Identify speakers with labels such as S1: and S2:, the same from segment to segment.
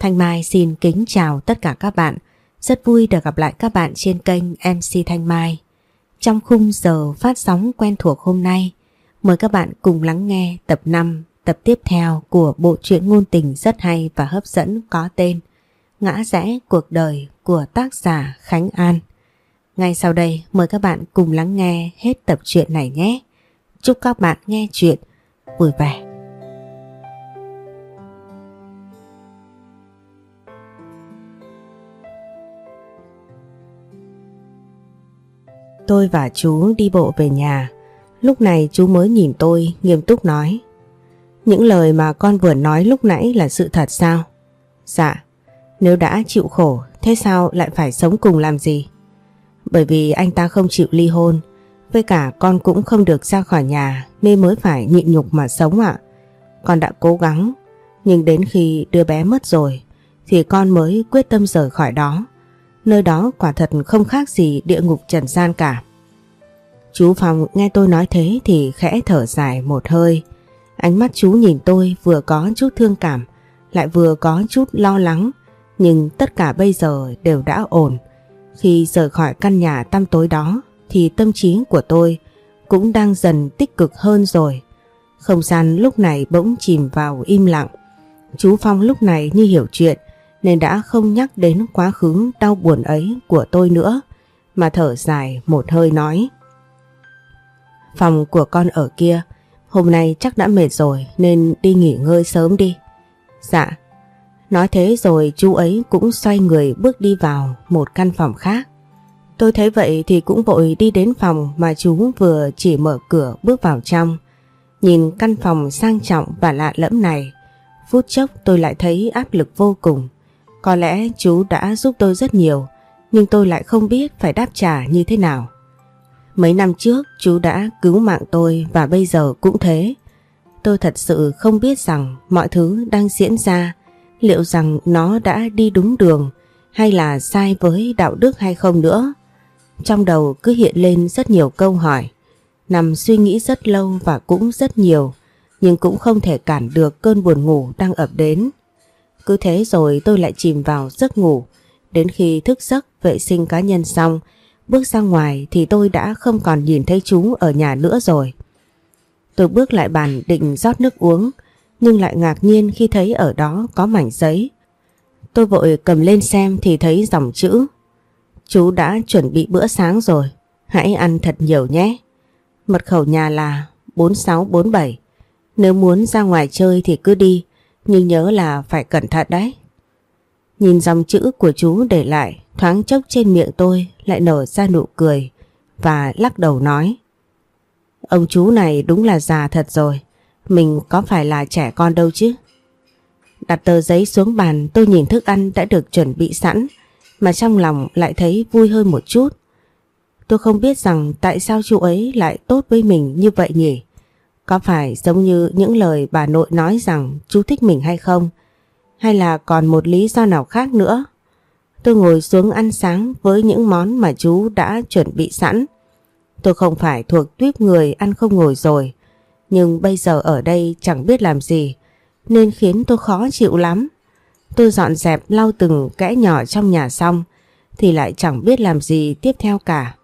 S1: Thanh Mai xin kính chào tất cả các bạn. Rất vui được gặp lại các bạn trên kênh MC Thanh Mai. Trong khung giờ phát sóng quen thuộc hôm nay, mời các bạn cùng lắng nghe tập 5, tập tiếp theo của bộ truyện ngôn tình rất hay và hấp dẫn có tên Ngã rẽ cuộc đời của tác giả Khánh An. Ngay sau đây mời các bạn cùng lắng nghe hết tập truyện này nhé. Chúc các bạn nghe chuyện vui vẻ. Tôi và chú đi bộ về nhà. Lúc này chú mới nhìn tôi nghiêm túc nói. Những lời mà con vừa nói lúc nãy là sự thật sao? Dạ, nếu đã chịu khổ, thế sao lại phải sống cùng làm gì? Bởi vì anh ta không chịu ly hôn, với cả con cũng không được ra khỏi nhà nên mới phải nhịn nhục mà sống ạ. Con đã cố gắng, nhưng đến khi đứa bé mất rồi thì con mới quyết tâm rời khỏi đó. Nơi đó quả thật không khác gì địa ngục trần gian cả. Chú Phong nghe tôi nói thế thì khẽ thở dài một hơi. Ánh mắt chú nhìn tôi vừa có chút thương cảm, lại vừa có chút lo lắng. Nhưng tất cả bây giờ đều đã ổn. Khi rời khỏi căn nhà tăm tối đó thì tâm trí của tôi cũng đang dần tích cực hơn rồi. Không gian lúc này bỗng chìm vào im lặng. Chú Phong lúc này như hiểu chuyện nên đã không nhắc đến quá khứ đau buồn ấy của tôi nữa mà thở dài một hơi nói. Phòng của con ở kia, hôm nay chắc đã mệt rồi nên đi nghỉ ngơi sớm đi. Dạ. Nói thế rồi chú ấy cũng xoay người bước đi vào một căn phòng khác. Tôi thấy vậy thì cũng vội đi đến phòng mà chú vừa chỉ mở cửa bước vào trong. Nhìn căn phòng sang trọng và lạ lẫm này, phút chốc tôi lại thấy áp lực vô cùng. Có lẽ chú đã giúp tôi rất nhiều, nhưng tôi lại không biết phải đáp trả như thế nào. Mấy năm trước chú đã cứu mạng tôi và bây giờ cũng thế. Tôi thật sự không biết rằng mọi thứ đang diễn ra liệu rằng nó đã đi đúng đường hay là sai với đạo đức hay không nữa. Trong đầu cứ hiện lên rất nhiều câu hỏi, nằm suy nghĩ rất lâu và cũng rất nhiều, nhưng cũng không thể cản được cơn buồn ngủ đang ập đến. Cứ thế rồi tôi lại chìm vào giấc ngủ, đến khi thức giấc vệ sinh cá nhân xong, bước ra ngoài thì tôi đã không còn nhìn thấy chú ở nhà nữa rồi. Tôi bước lại bàn định rót nước uống, nhưng lại ngạc nhiên khi thấy ở đó có mảnh giấy. Tôi vội cầm lên xem thì thấy dòng chữ Chú đã chuẩn bị bữa sáng rồi, hãy ăn thật nhiều nhé. Mật khẩu nhà là 4647. Nếu muốn ra ngoài chơi thì cứ đi, nhưng nhớ là phải cẩn thận đấy. Nhìn dòng chữ của chú để lại, thoáng chốc trên miệng tôi lại nở ra nụ cười và lắc đầu nói. Ông chú này đúng là già thật rồi, mình có phải là trẻ con đâu chứ. Đặt tờ giấy xuống bàn tôi nhìn thức ăn đã được chuẩn bị sẵn mà trong lòng lại thấy vui hơn một chút. Tôi không biết rằng tại sao chú ấy lại tốt với mình như vậy nhỉ? Có phải giống như những lời bà nội nói rằng chú thích mình hay không? Hay là còn một lý do nào khác nữa? Tôi ngồi xuống ăn sáng với những món mà chú đã chuẩn bị sẵn. Tôi không phải thuộc tuyếp người ăn không ngồi rồi. Nhưng bây giờ ở đây chẳng biết làm gì, nên khiến tôi khó chịu lắm. Tôi dọn dẹp lau từng kẽ nhỏ trong nhà xong, thì lại chẳng biết làm gì tiếp theo cả.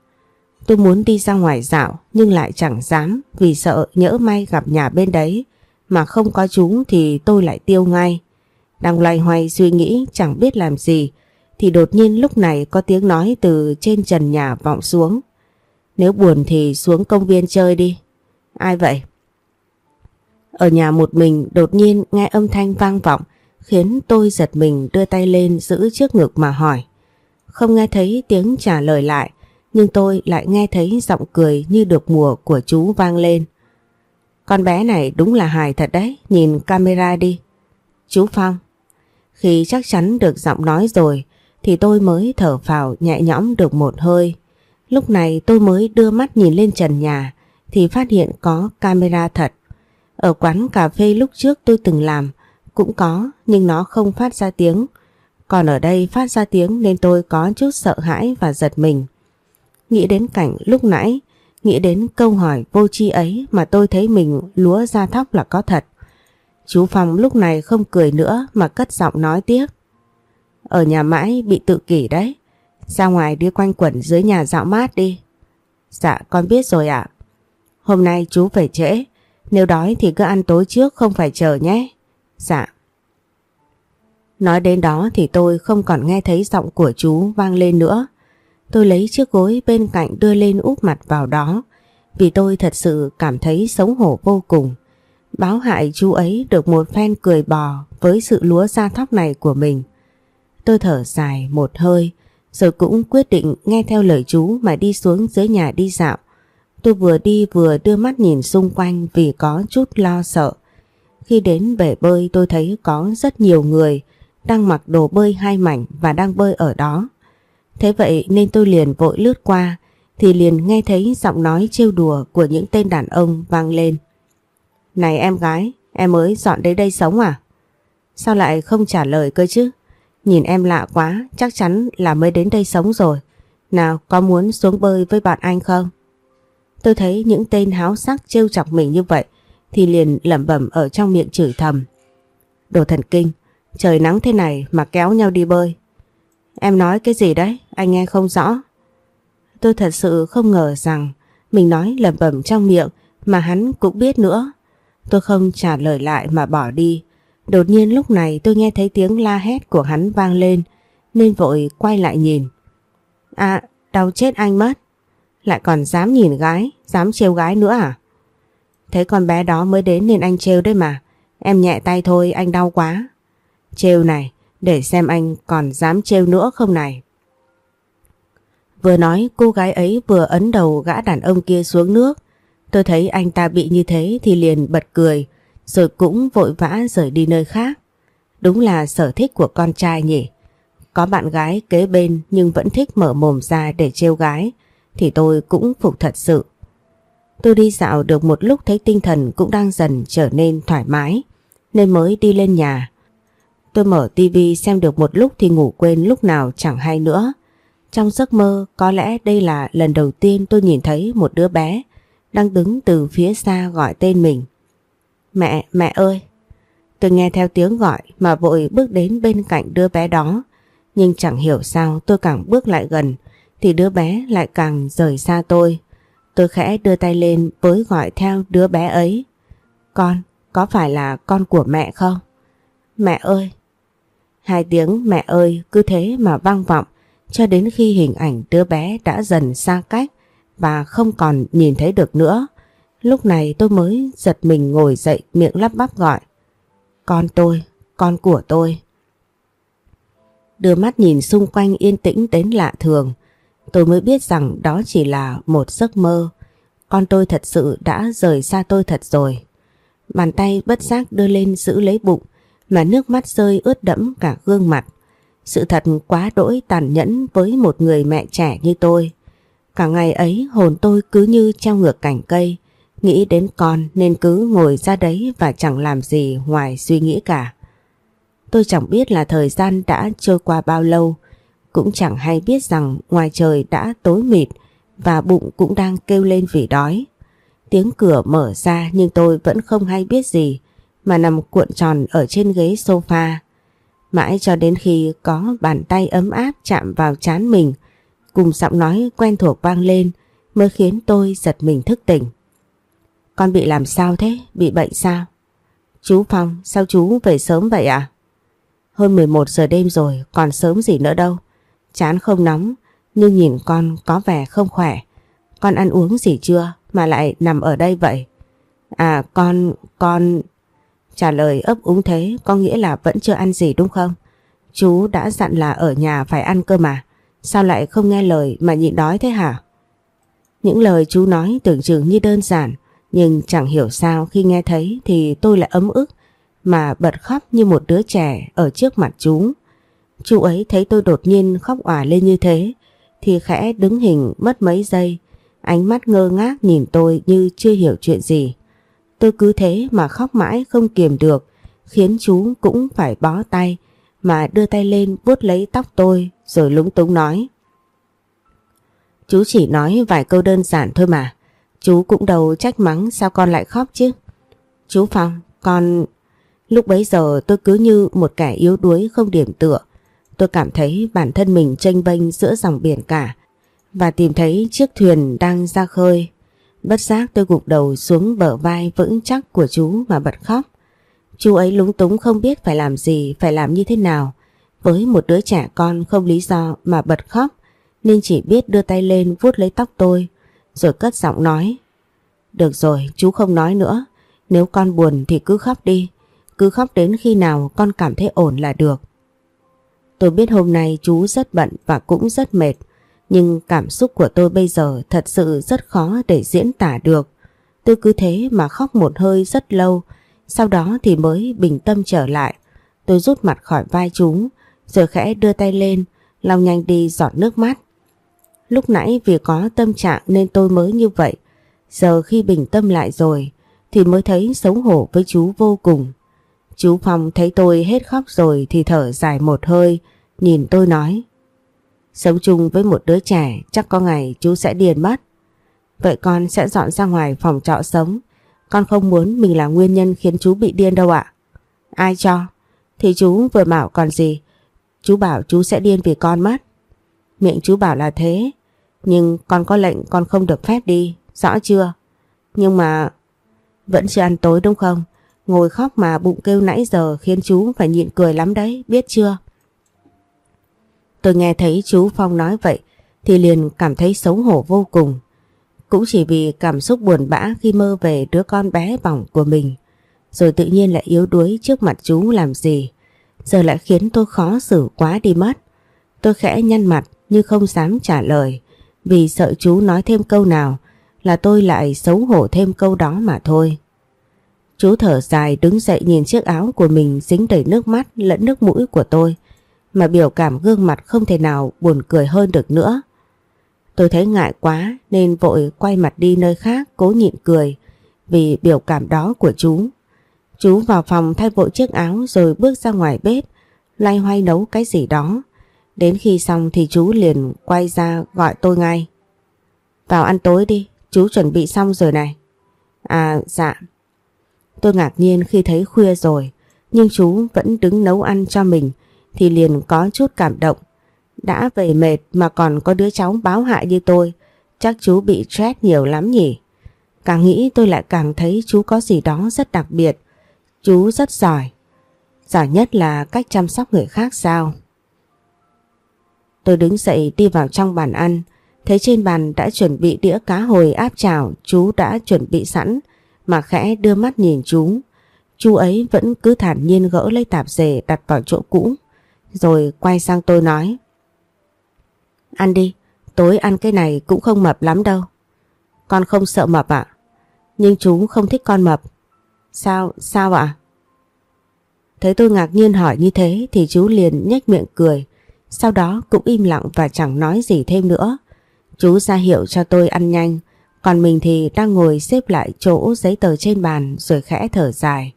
S1: Tôi muốn đi ra ngoài dạo, nhưng lại chẳng dám vì sợ nhỡ may gặp nhà bên đấy, mà không có chúng thì tôi lại tiêu ngay. Đang loay hoay suy nghĩ chẳng biết làm gì thì đột nhiên lúc này có tiếng nói từ trên trần nhà vọng xuống. Nếu buồn thì xuống công viên chơi đi. Ai vậy? Ở nhà một mình đột nhiên nghe âm thanh vang vọng khiến tôi giật mình đưa tay lên giữ trước ngực mà hỏi. Không nghe thấy tiếng trả lời lại, nhưng tôi lại nghe thấy giọng cười như được mùa của chú vang lên. Con bé này đúng là hài thật đấy, nhìn camera đi. Chú Phong. Khi chắc chắn được giọng nói rồi thì tôi mới thở phào nhẹ nhõm được một hơi. Lúc này tôi mới đưa mắt nhìn lên trần nhà thì phát hiện có camera thật. Ở quán cà phê lúc trước tôi từng làm cũng có nhưng nó không phát ra tiếng. Còn ở đây phát ra tiếng nên tôi có chút sợ hãi và giật mình. Nghĩ đến cảnh lúc nãy, nghĩ đến câu hỏi vô tri ấy mà tôi thấy mình lúa ra thóc là có thật. Chú Phong lúc này không cười nữa mà cất giọng nói tiếp. Ở nhà mãi bị tự kỷ đấy. Ra ngoài đi quanh quẩn dưới nhà dạo mát đi. Dạ con biết rồi ạ. Hôm nay chú phải trễ. Nếu đói thì cứ ăn tối trước, không phải chờ nhé. Dạ. Nói đến đó thì tôi không còn nghe thấy giọng của chú vang lên nữa. Tôi lấy chiếc gối bên cạnh đưa lên úp mặt vào đó, vì tôi thật sự cảm thấy xấu hổ vô cùng. Báo hại chú ấy được một phen cười bò với sự lúa da thóc này của mình. Tôi thở dài một hơi rồi cũng quyết định nghe theo lời chú mà đi xuống dưới nhà đi dạo. Tôi vừa đi vừa đưa mắt nhìn xung quanh vì có chút lo sợ. Khi đến bể bơi tôi thấy có rất nhiều người đang mặc đồ bơi hai mảnh và đang bơi ở đó. Thế vậy nên tôi liền vội lướt qua thì liền nghe thấy giọng nói trêu đùa của những tên đàn ông vang lên. Này em gái, em mới dọn đến đây sống à? Sao lại không trả lời cơ chứ? Nhìn em lạ quá, chắc chắn là mới đến đây sống rồi. Nào, có muốn xuống bơi với bạn anh không? Tôi thấy những tên háo sắc trêu chọc mình như vậy thì liền lẩm bẩm ở trong miệng chửi thầm. Đồ thần kinh, trời nắng thế này mà kéo nhau đi bơi. Em nói cái gì đấy, anh nghe không rõ. Tôi thật sự không ngờ rằng mình nói lẩm bẩm trong miệng mà hắn cũng biết nữa. Tôi không trả lời lại mà bỏ đi. Đột nhiên lúc này tôi nghe thấy tiếng la hét của hắn vang lên nên vội quay lại nhìn. À, đau chết anh mất. Lại còn dám nhìn gái, dám trêu gái nữa à? Thấy con bé đó mới đến nên anh trêu đấy mà. Em nhẹ tay thôi anh đau quá. Trêu này, để xem anh còn dám trêu nữa không này. Vừa nói cô gái ấy vừa ấn đầu gã đàn ông kia xuống nước. Tôi thấy anh ta bị như thế thì liền bật cười rồi cũng vội vã rời đi nơi khác. Đúng là sở thích của con trai nhỉ. Có bạn gái kế bên nhưng vẫn thích mở mồm ra để trêu gái, thì tôi cũng phục thật sự. Tôi đi dạo được một lúc thấy tinh thần cũng đang dần trở nên thoải mái, nên mới đi lên nhà. Tôi mở tivi xem được một lúc thì ngủ quên lúc nào chẳng hay nữa. Trong giấc mơ, có lẽ đây là lần đầu tiên tôi nhìn thấy một đứa bé đang đứng từ phía xa gọi tên mình. Mẹ, mẹ ơi! Tôi nghe theo tiếng gọi mà vội bước đến bên cạnh đứa bé đó. Nhưng chẳng hiểu sao tôi càng bước lại gần thì đứa bé lại càng rời xa tôi. Tôi khẽ đưa tay lên với gọi theo đứa bé ấy. Con, có phải là con của mẹ không? Mẹ ơi! Hai tiếng mẹ ơi cứ thế mà vang vọng cho đến khi hình ảnh đứa bé đã dần xa cách và không còn nhìn thấy được nữa. Lúc này tôi mới giật mình ngồi dậy miệng lắp bắp gọi. Con tôi, con của tôi. Đưa mắt nhìn xung quanh yên tĩnh đến lạ thường. Tôi mới biết rằng đó chỉ là một giấc mơ. Con tôi thật sự đã rời xa tôi thật rồi. Bàn tay bất giác đưa lên giữ lấy bụng mà nước mắt rơi ướt đẫm cả gương mặt. Sự thật quá đỗi tàn nhẫn với một người mẹ trẻ như tôi. Cả ngày ấy hồn tôi cứ như treo ngược cảnh cây, nghĩ đến con nên cứ ngồi ra đấy và chẳng làm gì ngoài suy nghĩ cả. Tôi chẳng biết là thời gian đã trôi qua bao lâu, cũng chẳng hay biết rằng ngoài trời đã tối mịt và bụng cũng đang kêu lên vì đói. Tiếng cửa mở ra nhưng tôi vẫn không hay biết gì mà nằm cuộn tròn ở trên ghế sofa. Mãi cho đến khi có bàn tay ấm áp chạm vào chán mình cùng giọng nói quen thuộc vang lên mới khiến tôi giật mình thức tỉnh. Con bị làm sao thế? Bị bệnh sao? Chú Phong, sao chú về sớm vậy ạ? À? Hơn 11 giờ đêm rồi, còn sớm gì nữa đâu. Chán không nóng, nhưng nhìn con có vẻ không khỏe. Con ăn uống gì chưa mà lại nằm ở đây vậy? À con, con... Trả lời ấp úng thế có nghĩa là vẫn chưa ăn gì đúng không? Chú đã dặn là ở nhà phải ăn cơ mà. Sao lại không nghe lời mà nhịn đói thế hả? Những lời chú nói tưởng chừng như đơn giản nhưng chẳng hiểu sao khi nghe thấy thì tôi lại ấm ức, mà bật khóc như một đứa trẻ ở trước mặt chú. Chú ấy thấy tôi đột nhiên khóc òa lên như thế, thì khẽ đứng hình mất mấy giây ánh mắt ngơ ngác nhìn tôi như chưa hiểu chuyện gì. Tôi cứ thế mà khóc mãi không kiềm được, khiến chú cũng phải bó tay, mà đưa tay lên vuốt lấy tóc tôi, rồi lúng túng nói. Chú chỉ nói vài câu đơn giản thôi mà. Chú cũng đầu trách mắng sao con lại khóc chứ. Chú Phong, con... Lúc bấy giờ tôi cứ như một kẻ yếu đuối không điểm tựa. tôi cảm thấy bản thân mình tranh bênh giữa dòng biển cả và tìm thấy chiếc thuyền đang ra khơi. Bất giác tôi gục đầu xuống bờ vai vững chắc của chú mà bật khóc. Chú ấy lúng túng không biết phải làm gì, phải làm như thế nào. Với một đứa trẻ con không lý do mà bật khóc nên chỉ biết đưa tay lên vuốt lấy tóc tôi rồi cất giọng nói. Được rồi, chú không nói nữa. Nếu con buồn thì cứ khóc đi. Cứ khóc đến khi nào con cảm thấy ổn là được. Tôi biết hôm nay chú rất bận và cũng rất mệt. Nhưng cảm xúc của tôi bây giờ thật sự rất khó để diễn tả được. Tôi cứ thế mà khóc một hơi rất lâu. Sau đó thì mới bình tâm trở lại. Tôi rút mặt khỏi vai chú. Rồi khẽ đưa tay lên. lau nhanh đi giọt nước mắt. Lúc nãy vì có tâm trạng nên tôi mới như vậy. Giờ khi bình tâm lại rồi thì mới thấy xấu hổ với chú vô cùng. Chú Phong thấy tôi hết khóc rồi thì thở dài một hơi, nhìn tôi nói. Sống chung với một đứa trẻ chắc có ngày chú sẽ điên mất. Vậy con sẽ dọn ra ngoài phòng trọ sống. Con không muốn mình là nguyên nhân khiến chú bị điên đâu ạ. Ai cho? Thì chú vừa bảo còn gì. Chú bảo chú sẽ điên vì con mất. Miệng chú bảo là thế. Nhưng con có lệnh con không được phép đi. Rõ chưa? Nhưng mà... Vẫn chưa ăn tối đúng không? Ngồi khóc mà bụng kêu nãy giờ khiến chú phải nhịn cười lắm đấy, biết chưa? Tôi nghe thấy chú Phong nói vậy thì liền cảm thấy xấu hổ vô cùng. Cũng chỉ vì cảm xúc buồn bã khi mơ về đứa con bé bỏng của mình. Rồi tự nhiên lại yếu đuối trước mặt chú làm gì. Giờ lại khiến tôi khó xử quá đi mất. Tôi khẽ nhăn mặt nhưng không dám trả lời. Vì sợ chú nói thêm câu nào là tôi lại xấu hổ thêm câu đó mà thôi. Chú thở dài đứng dậy nhìn chiếc áo của mình dính đầy nước mắt lẫn nước mũi của tôi, mà biểu cảm gương mặt không thể nào buồn cười hơn được nữa. Tôi thấy ngại quá nên vội quay mặt đi nơi khác cố nhịn cười vì biểu cảm đó của chú. Chú vào phòng thay bộ chiếc áo rồi bước ra ngoài bếp, loay hoay nấu cái gì đó. Đến khi xong thì chú liền quay ra gọi tôi ngay. Vào ăn tối đi, chú chuẩn bị xong rồi này. À dạ. Tôi ngạc nhiên khi thấy khuya rồi, nhưng chú vẫn đứng nấu ăn cho mình thì liền có chút cảm động. Đã về mệt mà còn có đứa cháu báo hại như tôi, chắc chú bị stress nhiều lắm nhỉ. Càng nghĩ tôi lại càng thấy chú có gì đó rất đặc biệt. Chú rất giỏi. Giỏi nhất là cách chăm sóc người khác sao. Tôi đứng dậy đi vào trong bàn ăn, thấy trên bàn đã chuẩn bị đĩa cá hồi áp chảo chú đã chuẩn bị sẵn mà khẽ đưa mắt nhìn chú. Chú ấy vẫn cứ thản nhiên gỡ lấy tạp dề đặt vào chỗ cũ rồi quay sang tôi nói Ăn đi, tối ăn cái này cũng không mập lắm đâu. Con không sợ mập ạ? Nhưng chú không thích con mập. Sao, sao ạ? Thấy tôi ngạc nhiên hỏi như thế thì chú liền nhếch miệng cười. Sau đó cũng im lặng và chẳng nói gì thêm nữa. Chú ra hiệu cho tôi ăn nhanh. Còn mình thì đang ngồi xếp lại chỗ giấy tờ trên bàn rồi khẽ thở dài.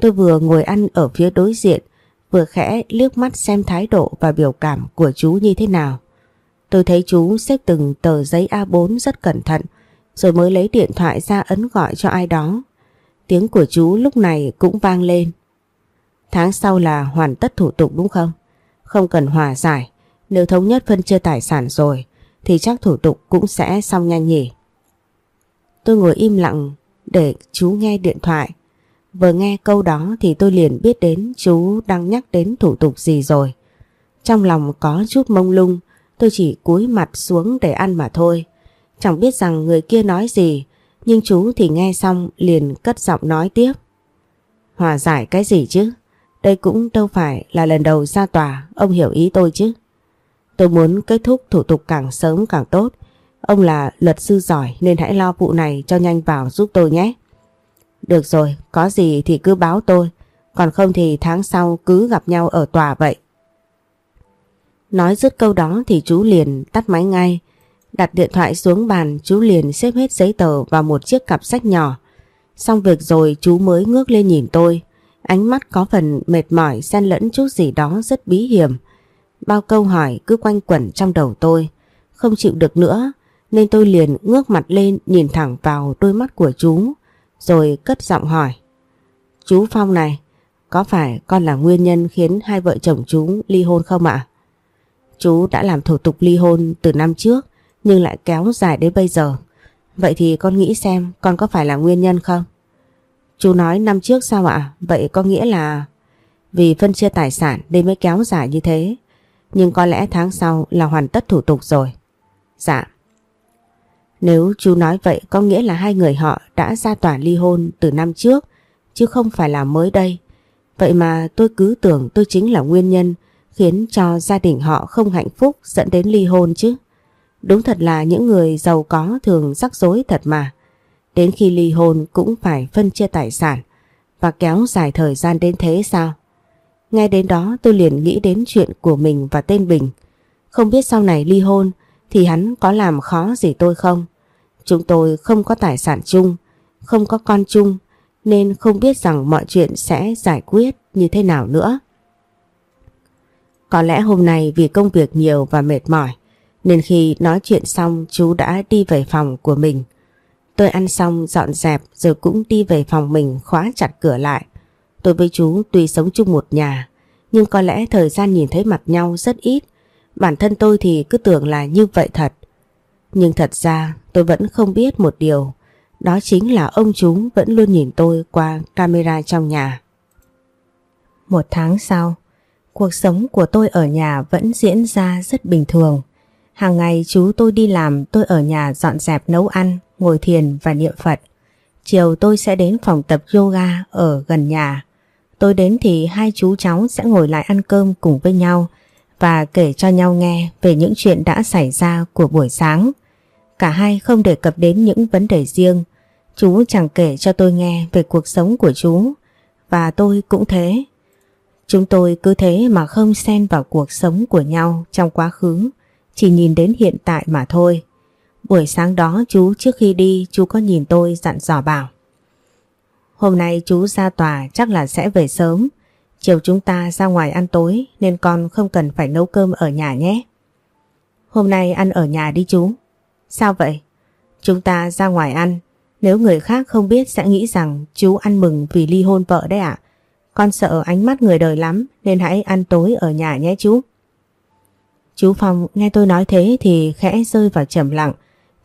S1: Tôi vừa ngồi ăn ở phía đối diện, vừa khẽ liếc mắt xem thái độ và biểu cảm của chú như thế nào. Tôi thấy chú xếp từng tờ giấy A4 rất cẩn thận, rồi mới lấy điện thoại ra ấn gọi cho ai đó. Tiếng của chú lúc này cũng vang lên. Tháng sau là hoàn tất thủ tục đúng không? Không cần hòa giải, nếu thống nhất phân chia tài sản rồi thì chắc thủ tục cũng sẽ xong nhanh nhỉ. Tôi ngồi im lặng để chú nghe điện thoại. Vừa nghe câu đó thì tôi liền biết đến chú đang nhắc đến thủ tục gì rồi. Trong lòng có chút mông lung, tôi chỉ cúi mặt xuống để ăn mà thôi. Chẳng biết rằng người kia nói gì, nhưng chú thì nghe xong liền cất giọng nói tiếp. Hòa giải cái gì chứ? Đây cũng đâu phải là lần đầu ra tòa, ông hiểu ý tôi chứ. Tôi muốn kết thúc thủ tục càng sớm càng tốt. Ông là luật sư giỏi nên hãy lo vụ này cho nhanh vào giúp tôi nhé. Được rồi, có gì thì cứ báo tôi, còn không thì tháng sau cứ gặp nhau ở tòa vậy. Nói dứt câu đó thì chú liền tắt máy ngay. Đặt điện thoại xuống bàn chú liền xếp hết giấy tờ vào một chiếc cặp sách nhỏ. Xong việc rồi chú mới ngước lên nhìn tôi. Ánh mắt có phần mệt mỏi xen lẫn chút gì đó rất bí hiểm. Bao câu hỏi cứ quanh quẩn trong đầu tôi. Không chịu được nữa nên tôi liền ngước mặt lên nhìn thẳng vào đôi mắt của chú rồi cất giọng hỏi. Chú Phong này, có phải con là nguyên nhân khiến hai vợ chồng chú ly hôn không ạ? Chú đã làm thủ tục ly hôn từ năm trước nhưng lại kéo dài đến bây giờ. Vậy thì con nghĩ xem con có phải là nguyên nhân không? Chú nói năm trước sao ạ? Vậy có nghĩa là vì phân chia tài sản nên mới kéo dài như thế. Nhưng có lẽ tháng sau là hoàn tất thủ tục rồi. Dạ. Nếu chú nói vậy, có nghĩa là hai người họ đã ra tòa ly hôn từ năm trước, chứ không phải là mới đây. Vậy mà tôi cứ tưởng tôi chính là nguyên nhân khiến cho gia đình họ không hạnh phúc dẫn đến ly hôn chứ. Đúng thật là những người giàu có thường rắc rối thật mà. Đến khi ly hôn cũng phải phân chia tài sản và kéo dài thời gian đến thế sao? Ngay đến đó tôi liền nghĩ đến chuyện của mình và tên Bình. Không biết sau này ly hôn thì hắn có làm khó gì tôi không? Chúng tôi không có tài sản chung, không có con chung nên không biết rằng mọi chuyện sẽ giải quyết như thế nào nữa. Có lẽ hôm nay vì công việc nhiều và mệt mỏi nên khi nói chuyện xong chú đã đi về phòng của mình. Tôi ăn xong dọn dẹp rồi cũng đi về phòng mình khóa chặt cửa lại. Tôi với chú tuy sống chung một nhà nhưng có lẽ thời gian nhìn thấy mặt nhau rất ít. Bản thân tôi thì cứ tưởng là như vậy thật. Nhưng thật ra tôi vẫn không biết một điều. Đó chính là ông chú vẫn luôn nhìn tôi qua camera trong nhà. Một tháng sau, cuộc sống của tôi ở nhà vẫn diễn ra rất bình thường. Hàng ngày chú tôi đi làm tôi ở nhà dọn dẹp nấu ăn, ngồi thiền và niệm Phật. Chiều tôi sẽ đến phòng tập yoga ở gần nhà. Tôi đến thì hai chú cháu sẽ ngồi lại ăn cơm cùng với nhau và kể cho nhau nghe về những chuyện đã xảy ra của buổi sáng. Cả hai không đề cập đến những vấn đề riêng. Chú chẳng kể cho tôi nghe về cuộc sống của chú và tôi cũng thế. Chúng tôi cứ thế mà không xen vào cuộc sống của nhau trong quá khứ, chỉ nhìn đến hiện tại mà thôi. Buổi sáng đó chú trước khi đi, chú có nhìn tôi dặn dò bảo. Hôm nay chú ra tòa chắc là sẽ về sớm. Chiều chúng ta ra ngoài ăn tối nên con không cần phải nấu cơm ở nhà nhé. Hôm nay ăn ở nhà đi chú. Sao vậy? Chúng ta ra ngoài ăn. Nếu người khác không biết sẽ nghĩ rằng chú ăn mừng vì ly hôn vợ đấy ạ. Con sợ ánh mắt người đời lắm nên hãy ăn tối ở nhà nhé chú. Chú Phong nghe tôi nói thế thì khẽ rơi vào trầm lặng.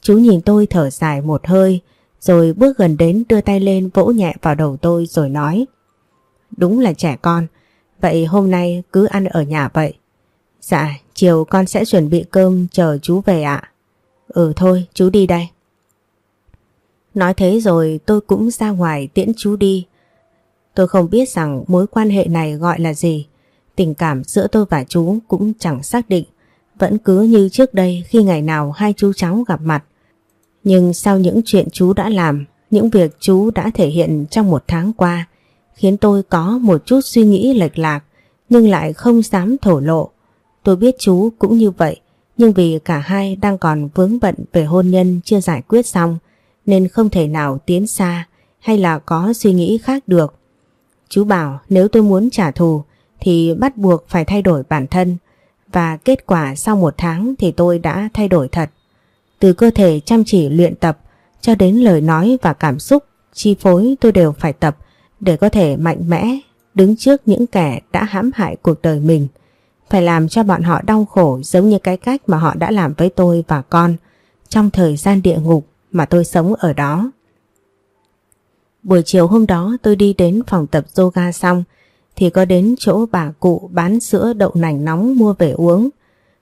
S1: Chú nhìn tôi thở dài một hơi rồi bước gần đến đưa tay lên vỗ nhẹ vào đầu tôi rồi nói Đúng là trẻ con, vậy hôm nay cứ ăn ở nhà vậy. Dạ, chiều con sẽ chuẩn bị cơm chờ chú về ạ. Ừ thôi, chú đi đây. Nói thế rồi tôi cũng ra ngoài tiễn chú đi. Tôi không biết rằng mối quan hệ này gọi là gì. Tình cảm giữa tôi và chú cũng chẳng xác định. Vẫn cứ như trước đây khi ngày nào hai chú cháu gặp mặt. Nhưng sau những chuyện chú đã làm, những việc chú đã thể hiện trong một tháng qua, khiến tôi có một chút suy nghĩ lệch lạc, nhưng lại không dám thổ lộ. Tôi biết chú cũng như vậy, nhưng vì cả hai đang còn vướng bận về hôn nhân chưa giải quyết xong, nên không thể nào tiến xa hay là có suy nghĩ khác được. Chú bảo nếu tôi muốn trả thù thì bắt buộc phải thay đổi bản thân và kết quả sau một tháng thì tôi đã thay đổi thật. Từ cơ thể chăm chỉ luyện tập cho đến lời nói và cảm xúc, chi phối tôi đều phải tập để có thể mạnh mẽ đứng trước những kẻ đã hãm hại cuộc đời mình. Phải làm cho bọn họ đau khổ giống như cái cách mà họ đã làm với tôi và con trong thời gian địa ngục mà tôi sống ở đó. Buổi chiều hôm đó tôi đi đến phòng tập yoga xong thì có đến chỗ bà cụ bán sữa đậu nành nóng mua về uống.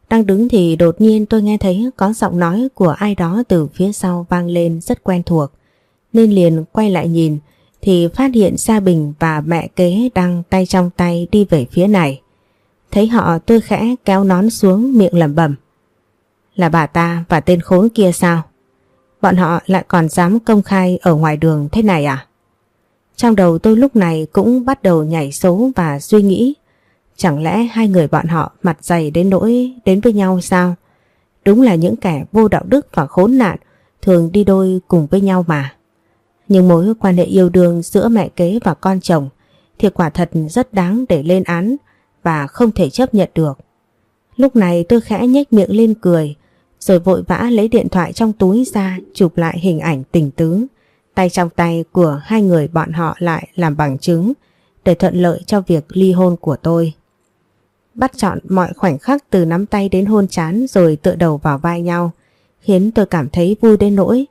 S1: Đang đứng thì đột nhiên tôi nghe thấy có giọng nói của ai đó từ phía sau vang lên rất quen thuộc. Nên liền quay lại nhìn, thì phát hiện Sa Bình và mẹ kế đang tay trong tay đi về phía này. Thấy họ, tôi khẽ kéo nón xuống miệng lẩm bẩm. Là bà ta và tên khốn kia sao? Bọn họ lại còn dám công khai ở ngoài đường thế này à? Trong đầu tôi lúc này cũng bắt đầu nhảy số và suy nghĩ Chẳng lẽ hai người bọn họ mặt dày đến nỗi đến với nhau sao? Đúng là những kẻ vô đạo đức và khốn nạn thường đi đôi cùng với nhau mà. Nhưng mối quan hệ yêu đương giữa mẹ kế và con chồng thì quả thật rất đáng để lên án và không thể chấp nhận được. Lúc này tôi khẽ nhếch miệng lên cười, rồi vội vã lấy điện thoại trong túi ra chụp lại hình ảnh tình tứ. Tay trong tay của hai người bọn họ lại làm bằng chứng để thuận lợi cho việc ly hôn của tôi. Bắt chọn mọi khoảnh khắc từ nắm tay đến hôn chán rồi tựa đầu vào vai nhau, khiến tôi cảm thấy vui đến nỗi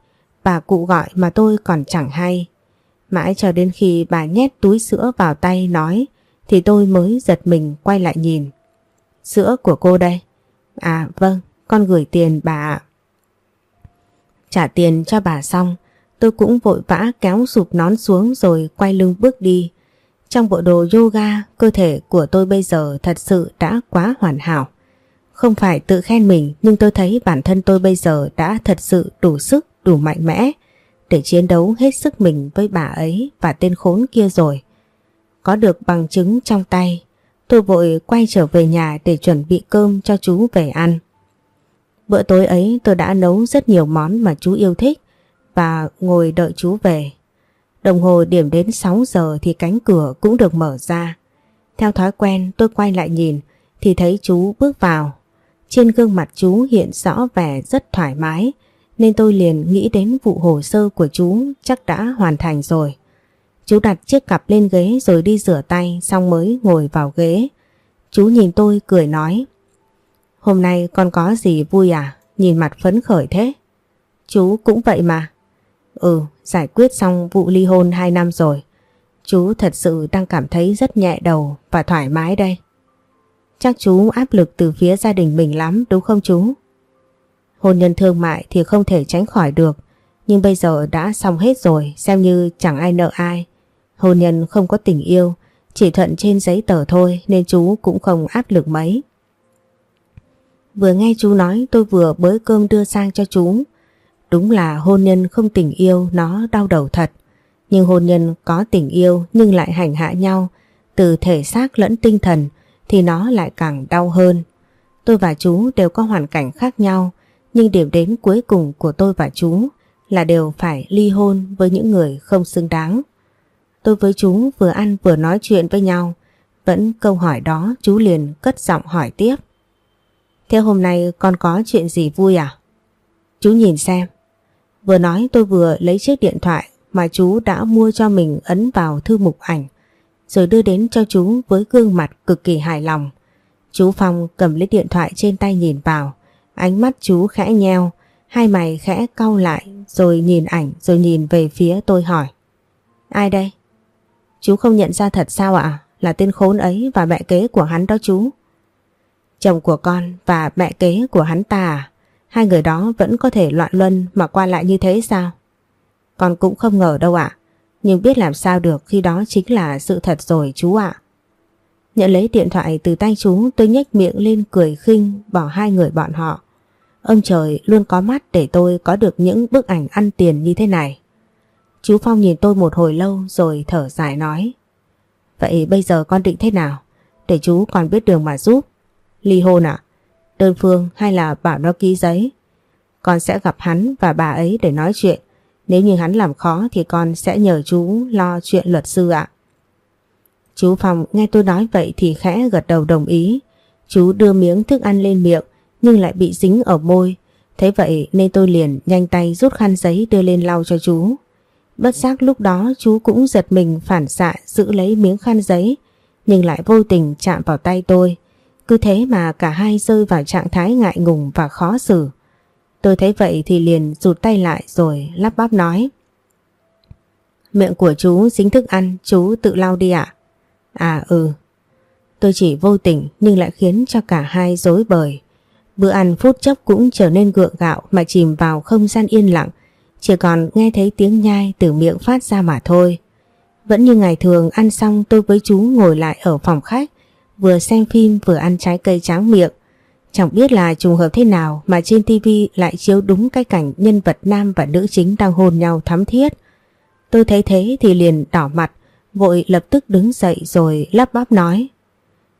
S1: bà cụ gọi mà tôi còn chẳng hay. Mãi cho đến khi bà nhét túi sữa vào tay nói thì tôi mới giật mình quay lại nhìn. Sữa của cô đây. À vâng, con gửi tiền bà ạ. Trả tiền cho bà xong, tôi cũng vội vã kéo sụp nón xuống rồi quay lưng bước đi. Trong bộ đồ yoga, cơ thể của tôi bây giờ thật sự đã quá hoàn hảo. Không phải tự khen mình nhưng tôi thấy bản thân tôi bây giờ đã thật sự đủ sức, đủ mạnh mẽ để chiến đấu hết sức mình với bà ấy và tên khốn kia rồi. Có được bằng chứng trong tay, tôi vội quay trở về nhà để chuẩn bị cơm cho chú về ăn. Bữa tối ấy tôi đã nấu rất nhiều món mà chú yêu thích và ngồi đợi chú về. Đồng hồ điểm đến 6 giờ thì cánh cửa cũng được mở ra. Theo thói quen tôi quay lại nhìn thì thấy chú bước vào. Trên gương mặt chú hiện rõ vẻ rất thoải mái nên tôi liền nghĩ đến vụ hồ sơ của chú chắc đã hoàn thành rồi. Chú đặt chiếc cặp lên ghế rồi đi rửa tay xong mới ngồi vào ghế. Chú nhìn tôi cười nói Hôm nay con có gì vui à? Nhìn mặt phấn khởi thế. Chú cũng vậy mà. Ừ, giải quyết xong vụ ly hôn 2 năm rồi. Chú thật sự đang cảm thấy rất nhẹ đầu và thoải mái đây. Chắc chú áp lực từ phía gia đình mình lắm đúng không chú? Hôn nhân thương mại thì không thể tránh khỏi được. Nhưng bây giờ đã xong hết rồi, xem như chẳng ai nợ ai. Hôn nhân không có tình yêu, chỉ thuận trên giấy tờ thôi nên chú cũng không áp lực mấy. Vừa nghe chú nói tôi vừa bới cơm đưa sang cho chú. Đúng là hôn nhân không tình yêu, nó đau đầu thật. Nhưng hôn nhân có tình yêu nhưng lại hành hạ nhau, từ thể xác lẫn tinh thần, thì nó lại càng đau hơn. Tôi và chú đều có hoàn cảnh khác nhau, nhưng điểm đến cuối cùng của tôi và chú là đều phải ly hôn với những người không xứng đáng. Tôi với chú vừa ăn vừa nói chuyện với nhau, vẫn câu hỏi đó chú liền cất giọng hỏi tiếp. Thế hôm nay con có chuyện gì vui à? Chú nhìn xem. Vừa nói tôi vừa lấy chiếc điện thoại mà chú đã mua cho mình ấn vào thư mục ảnh rồi đưa đến cho chú với gương mặt cực kỳ hài lòng. Chú Phong cầm lấy điện thoại trên tay nhìn vào, ánh mắt chú khẽ nheo, hai mày khẽ cau lại rồi nhìn ảnh rồi nhìn về phía tôi hỏi. Ai đây? Chú không nhận ra thật sao ạ? Là tên khốn ấy và mẹ kế của hắn đó chú. Chồng của con và mẹ kế của hắn ta à? Hai người đó vẫn có thể loạn luân mà qua lại như thế sao? Con cũng không ngờ đâu ạ. Nhưng biết làm sao được khi đó chính là sự thật rồi, chú ạ. Nhận lấy điện thoại từ tay chú, tôi nhếch miệng lên cười khinh bỏ hai người bọn họ. Ông trời luôn có mắt để tôi có được những bức ảnh ăn tiền như thế này. Chú Phong nhìn tôi một hồi lâu rồi thở dài nói. Vậy bây giờ con định thế nào? Để chú còn biết đường mà giúp. Ly hôn ạ? Đơn phương hay là bảo nó ký giấy? Con sẽ gặp hắn và bà ấy để nói chuyện. Nếu như hắn làm khó thì con sẽ nhờ chú lo chuyện luật sư ạ. Chú Phong nghe tôi nói vậy thì khẽ gật đầu đồng ý. Chú đưa miếng thức ăn lên miệng nhưng lại bị dính ở môi. Thế vậy nên tôi liền nhanh tay rút khăn giấy đưa lên lau cho chú. Bất giác lúc đó chú cũng giật mình phản xạ giữ lấy miếng khăn giấy nhưng lại vô tình chạm vào tay tôi. Cứ thế mà cả hai rơi vào trạng thái ngại ngùng và khó xử. Tôi thấy vậy thì liền rụt tay lại rồi lắp bắp nói. Miệng của chú dính thức ăn, chú tự lau đi ạ. À? ừ. Tôi chỉ vô tình nhưng lại khiến cho cả hai dối bời. Bữa ăn phút chốc cũng trở nên gượng gạo mà chìm vào không gian yên lặng. Chỉ còn nghe thấy tiếng nhai từ miệng phát ra mà thôi. Vẫn như ngày thường ăn xong tôi với chú ngồi lại ở phòng khách vừa xem phim vừa ăn trái cây tráng miệng. Chẳng biết là trùng hợp thế nào mà trên tivi lại chiếu đúng cái cảnh nhân vật nam và nữ chính đang hôn nhau thắm thiết. Tôi thấy thế thì liền đỏ mặt, vội lập tức đứng dậy rồi lắp bắp nói.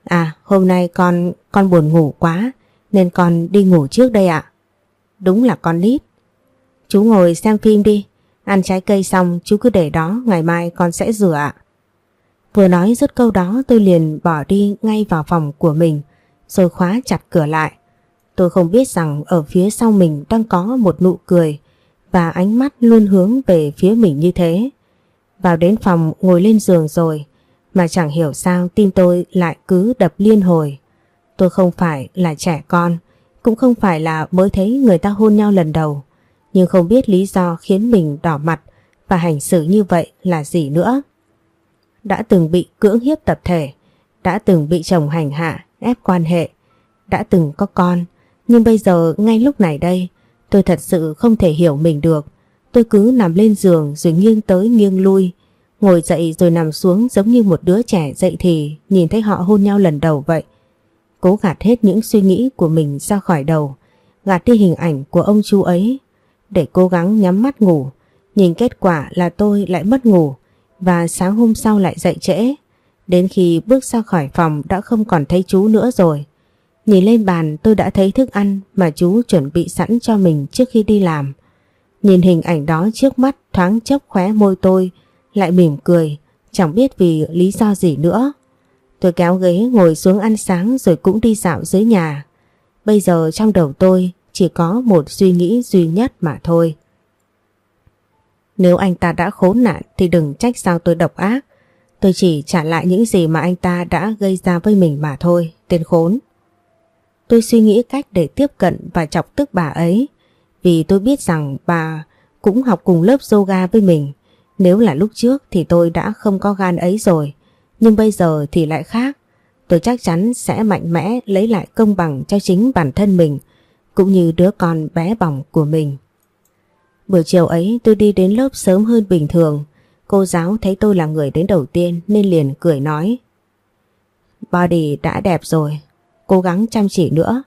S1: À hôm nay con con buồn ngủ quá nên con đi ngủ trước đây ạ. Đúng là con nít. Chú ngồi xem phim đi, ăn trái cây xong chú cứ để đó ngày mai con sẽ rửa ạ. Vừa nói dứt câu đó tôi liền bỏ đi ngay vào phòng của mình rồi khóa chặt cửa lại. Tôi không biết rằng ở phía sau mình đang có một nụ cười và ánh mắt luôn hướng về phía mình như thế. Vào đến phòng ngồi lên giường rồi, Mà chẳng hiểu sao tim tôi lại cứ đập liên hồi. Tôi không phải là trẻ con, cũng không phải là mới thấy người ta hôn nhau lần đầu. Nhưng không biết lý do khiến mình đỏ mặt và hành xử như vậy là gì nữa. Đã từng bị cưỡng hiếp tập thể, đã từng bị chồng hành hạ, ép quan hệ, đã từng có con. Nhưng bây giờ ngay lúc này đây, tôi thật sự không thể hiểu mình được. Tôi cứ nằm lên giường rồi nghiêng tới nghiêng lui, ngồi dậy rồi nằm xuống giống như một đứa trẻ dậy thì nhìn thấy họ hôn nhau lần đầu vậy. Cố gạt hết những suy nghĩ của mình ra khỏi đầu, gạt đi hình ảnh của ông chú ấy để cố gắng nhắm mắt ngủ. Nhìn kết quả là tôi lại mất ngủ và sáng hôm sau lại dậy trễ. Đến khi bước ra khỏi phòng đã không còn thấy chú nữa rồi. Nhìn lên bàn tôi đã thấy thức ăn mà chú chuẩn bị sẵn cho mình trước khi đi làm. Nhìn hình ảnh đó trước mắt thoáng chốc khóe môi tôi lại mỉm cười, chẳng biết vì lý do gì nữa. Tôi kéo ghế ngồi xuống ăn sáng rồi cũng đi dạo dưới nhà. Bây giờ trong đầu tôi chỉ có một suy nghĩ duy nhất mà thôi. Nếu anh ta đã khốn nạn thì đừng trách sao tôi độc ác. Tôi chỉ trả lại những gì mà anh ta đã gây ra với mình mà thôi, tên khốn. Tôi suy nghĩ cách để tiếp cận và chọc tức bà ấy vì tôi biết rằng bà cũng học cùng lớp yoga với mình. Nếu là lúc trước thì tôi đã không có gan ấy rồi, nhưng bây giờ thì lại khác. Tôi chắc chắn sẽ mạnh mẽ lấy lại công bằng cho chính bản thân mình cũng như đứa con bé bỏng của mình. Buổi chiều ấy tôi đi đến lớp sớm hơn bình thường. Cô giáo thấy tôi là người đến đầu tiên nên liền cười nói. Body đã đẹp rồi, cố gắng chăm chỉ nữa.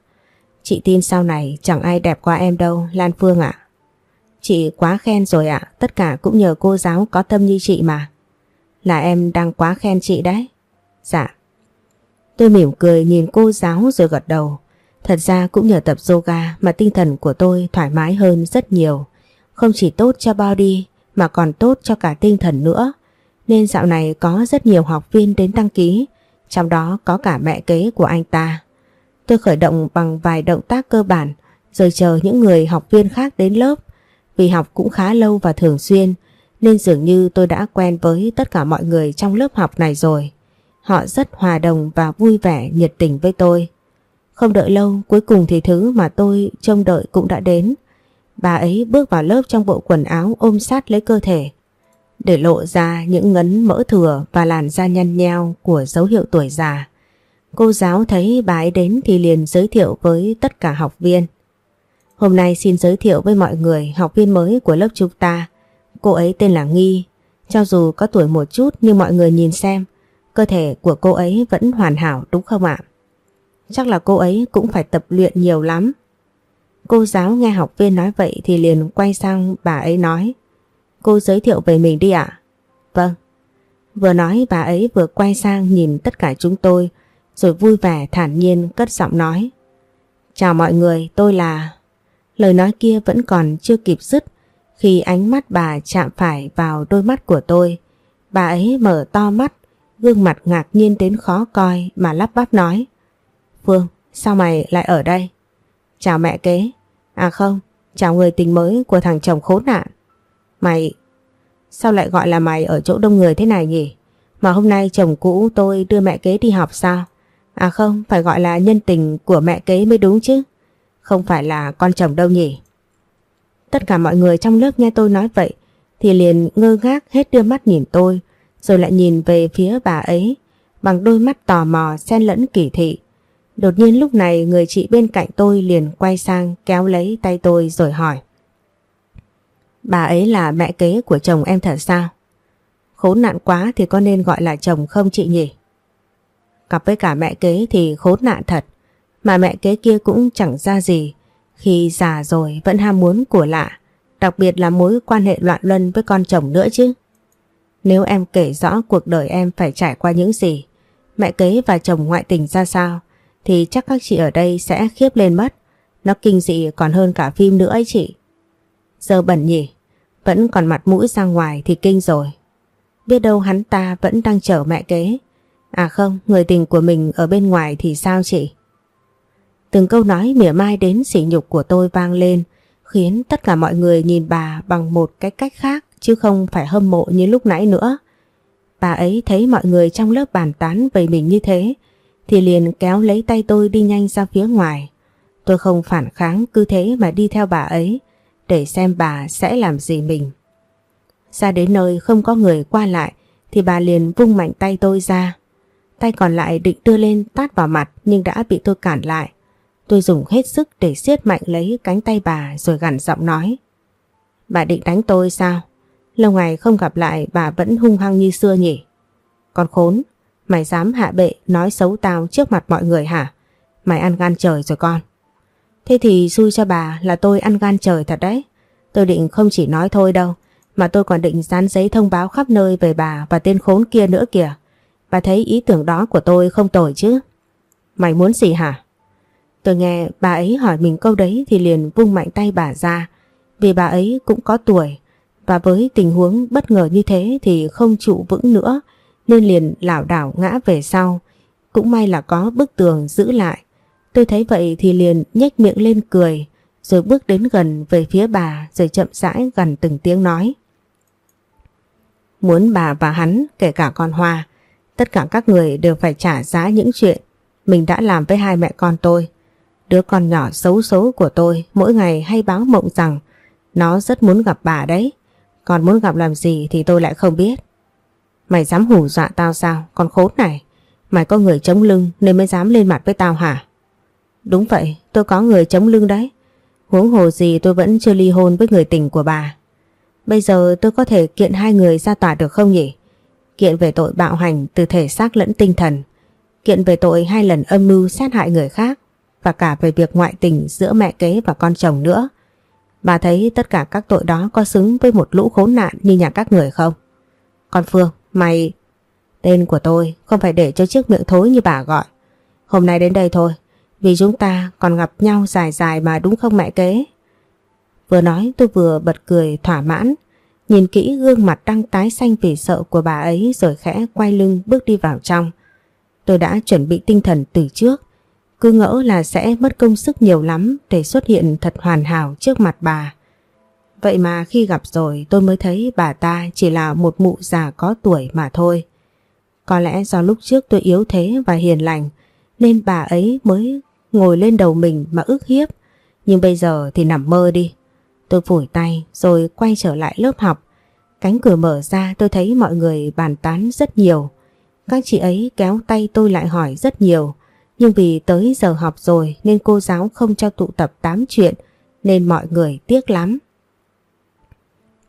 S1: Chị tin sau này chẳng ai đẹp qua em đâu, Lan Phương ạ. Chị quá khen rồi ạ, tất cả cũng nhờ cô giáo có tâm như chị mà. Là em đang quá khen chị đấy. Dạ. Tôi mỉm cười nhìn cô giáo rồi gật đầu. Thật ra cũng nhờ tập yoga mà tinh thần của tôi thoải mái hơn rất nhiều. Không chỉ tốt cho body mà còn tốt cho cả tinh thần nữa. Nên dạo này có rất nhiều học viên đến đăng ký, trong đó có cả mẹ kế của anh ta. Tôi khởi động bằng vài động tác cơ bản rồi chờ những người học viên khác đến lớp. Vì học cũng khá lâu và thường xuyên nên dường như tôi đã quen với tất cả mọi người trong lớp học này rồi. Họ rất hòa đồng và vui vẻ nhiệt tình với tôi. Không đợi lâu cuối cùng thì thứ mà tôi trông đợi cũng đã đến. Bà ấy bước vào lớp trong bộ quần áo ôm sát lấy cơ thể để lộ ra những ngấn mỡ thừa và làn da nhăn nheo của dấu hiệu tuổi già. Cô giáo thấy bà ấy đến thì liền giới thiệu với tất cả học viên. Hôm nay xin giới thiệu với mọi người học viên mới của lớp chúng ta. Cô ấy tên là Nghi. Cho dù có tuổi một chút nhưng mọi người nhìn xem, cơ thể của cô ấy vẫn hoàn hảo đúng không ạ? Chắc là cô ấy cũng phải tập luyện nhiều lắm. Cô giáo nghe học viên nói vậy thì liền quay sang bà ấy nói. Cô giới thiệu về mình đi ạ. Vâng. Vừa nói bà ấy vừa quay sang nhìn tất cả chúng tôi rồi vui vẻ thản nhiên cất giọng nói. Chào mọi người, tôi là... Lời nói kia vẫn còn chưa kịp dứt khi ánh mắt bà chạm phải vào đôi mắt của tôi. Bà ấy mở to mắt, gương mặt ngạc nhiên đến khó coi mà lắp bắp nói. Phương, sao mày lại ở đây? Chào mẹ kế. À không, chào người tình mới của thằng chồng khốn nạn. Mày, sao lại gọi là mày ở chỗ đông người thế này nhỉ? Mà hôm nay chồng cũ tôi đưa mẹ kế đi học sao? À không, phải gọi là nhân tình của mẹ kế mới đúng chứ. Không phải là con chồng đâu nhỉ? Tất cả mọi người trong lớp nghe tôi nói vậy thì liền ngơ ngác hết đưa mắt nhìn tôi rồi lại nhìn về phía bà ấy bằng đôi mắt tò mò xen lẫn kỳ thị. Đột nhiên lúc này người chị bên cạnh tôi liền quay sang kéo lấy tay tôi rồi hỏi. Bà ấy là mẹ kế của chồng em thật sao? Khốn nạn quá thì có nên gọi là chồng không chị nhỉ? Cặp với cả mẹ kế thì khốn nạn thật. Mà mẹ kế kia cũng chẳng ra gì. Khi già rồi vẫn ham muốn của lạ. Đặc biệt là mối quan hệ loạn luân với con chồng nữa chứ. Nếu em kể rõ cuộc đời em phải trải qua những gì, mẹ kế và chồng ngoại tình ra sao, thì chắc các chị ở đây sẽ khiếp lên mất. Nó kinh dị còn hơn cả phim nữa ấy chị. Giờ bẩn nhỉ, vẫn còn mặt mũi ra ngoài thì kinh rồi. Biết đâu hắn ta vẫn đang chờ mẹ kế. À không, người tình của mình ở bên ngoài thì sao chị? Từng câu nói mỉa mai đến sỉ nhục của tôi vang lên, khiến tất cả mọi người nhìn bà bằng một cái cách khác chứ không phải hâm mộ như lúc nãy nữa. Bà ấy thấy mọi người trong lớp bàn tán về mình như thế thì liền kéo lấy tay tôi đi nhanh ra phía ngoài. Tôi không phản kháng cứ thế mà đi theo bà ấy để xem bà sẽ làm gì mình. Ra đến nơi không có người qua lại thì bà liền vung mạnh tay tôi ra. Tay còn lại định đưa lên tát vào mặt nhưng đã bị tôi cản lại. Tôi dùng hết sức để siết mạnh lấy cánh tay bà rồi gằn giọng nói. Bà định đánh tôi sao? Lâu ngày không gặp lại bà vẫn hung hăng như xưa nhỉ? Con khốn, mày dám hạ bệ nói xấu tao trước mặt mọi người hả? Mày ăn gan trời rồi con. Thế thì xui cho bà là tôi ăn gan trời thật đấy. Tôi định không chỉ nói thôi đâu, mà tôi còn định dán giấy thông báo khắp nơi về bà và tên khốn kia nữa kìa. Bà thấy ý tưởng đó của tôi không tồi chứ? Mày muốn gì hả? Tôi nghe bà ấy hỏi mình câu đấy thì liền vung mạnh tay bà ra. Vì bà ấy cũng có tuổi và với tình huống bất ngờ như thế thì không trụ vững nữa nên liền lảo đảo ngã về sau. Cũng may là có bức tường giữ lại. Tôi thấy vậy thì liền nhếch miệng lên cười, rồi bước đến gần về phía bà, rồi chậm rãi gần từng tiếng nói. Muốn bà và hắn, kể cả con Hoa, tất cả các người đều phải trả giá những chuyện mình đã làm với hai mẹ con tôi. Đứa con nhỏ xấu số của tôi mỗi ngày hay báo mộng rằng nó rất muốn gặp bà đấy. Còn muốn gặp làm gì thì tôi lại không biết. Mày dám hù dọa tao sao, con khốn này? Mày có người chống lưng nên mới dám lên mặt với tao hả? Đúng vậy, tôi có người chống lưng đấy. Huống hồ gì tôi vẫn chưa ly hôn với người tình của bà. Bây giờ tôi có thể kiện hai người ra tòa được không nhỉ? Kiện về tội bạo hành từ thể xác lẫn tinh thần. Kiện về tội hai lần âm mưu sát hại người khác. Và cả về việc ngoại tình giữa mẹ kế và con chồng nữa. Bà thấy tất cả các tội đó có xứng với một lũ khốn nạn như nhà các người không? Con Phương, mày... Tên của tôi không phải để cho chiếc miệng thối như bà gọi. Hôm nay đến đây thôi, vì chúng ta còn gặp nhau dài dài mà đúng không mẹ kế? Vừa nói tôi vừa bật cười thỏa mãn, nhìn kỹ gương mặt đang tái xanh vì sợ của bà ấy rồi khẽ quay lưng bước đi vào trong. Tôi đã chuẩn bị tinh thần từ trước, cứ ngỡ là sẽ mất công sức nhiều lắm để xuất hiện thật hoàn hảo trước mặt bà. Vậy mà khi gặp rồi, tôi mới thấy bà ta chỉ là một mụ già có tuổi mà thôi. Có lẽ do lúc trước tôi yếu thế và hiền lành, nên bà ấy mới ngồi lên đầu mình mà ức hiếp. Nhưng bây giờ thì nằm mơ đi. Tôi phủi tay rồi quay trở lại lớp học. Cánh cửa mở ra, tôi thấy mọi người bàn tán rất nhiều. Các chị ấy kéo tay tôi lại hỏi rất nhiều. Nhưng vì tới giờ học rồi, nên cô giáo không cho tụ tập tám chuyện, nên mọi người tiếc lắm.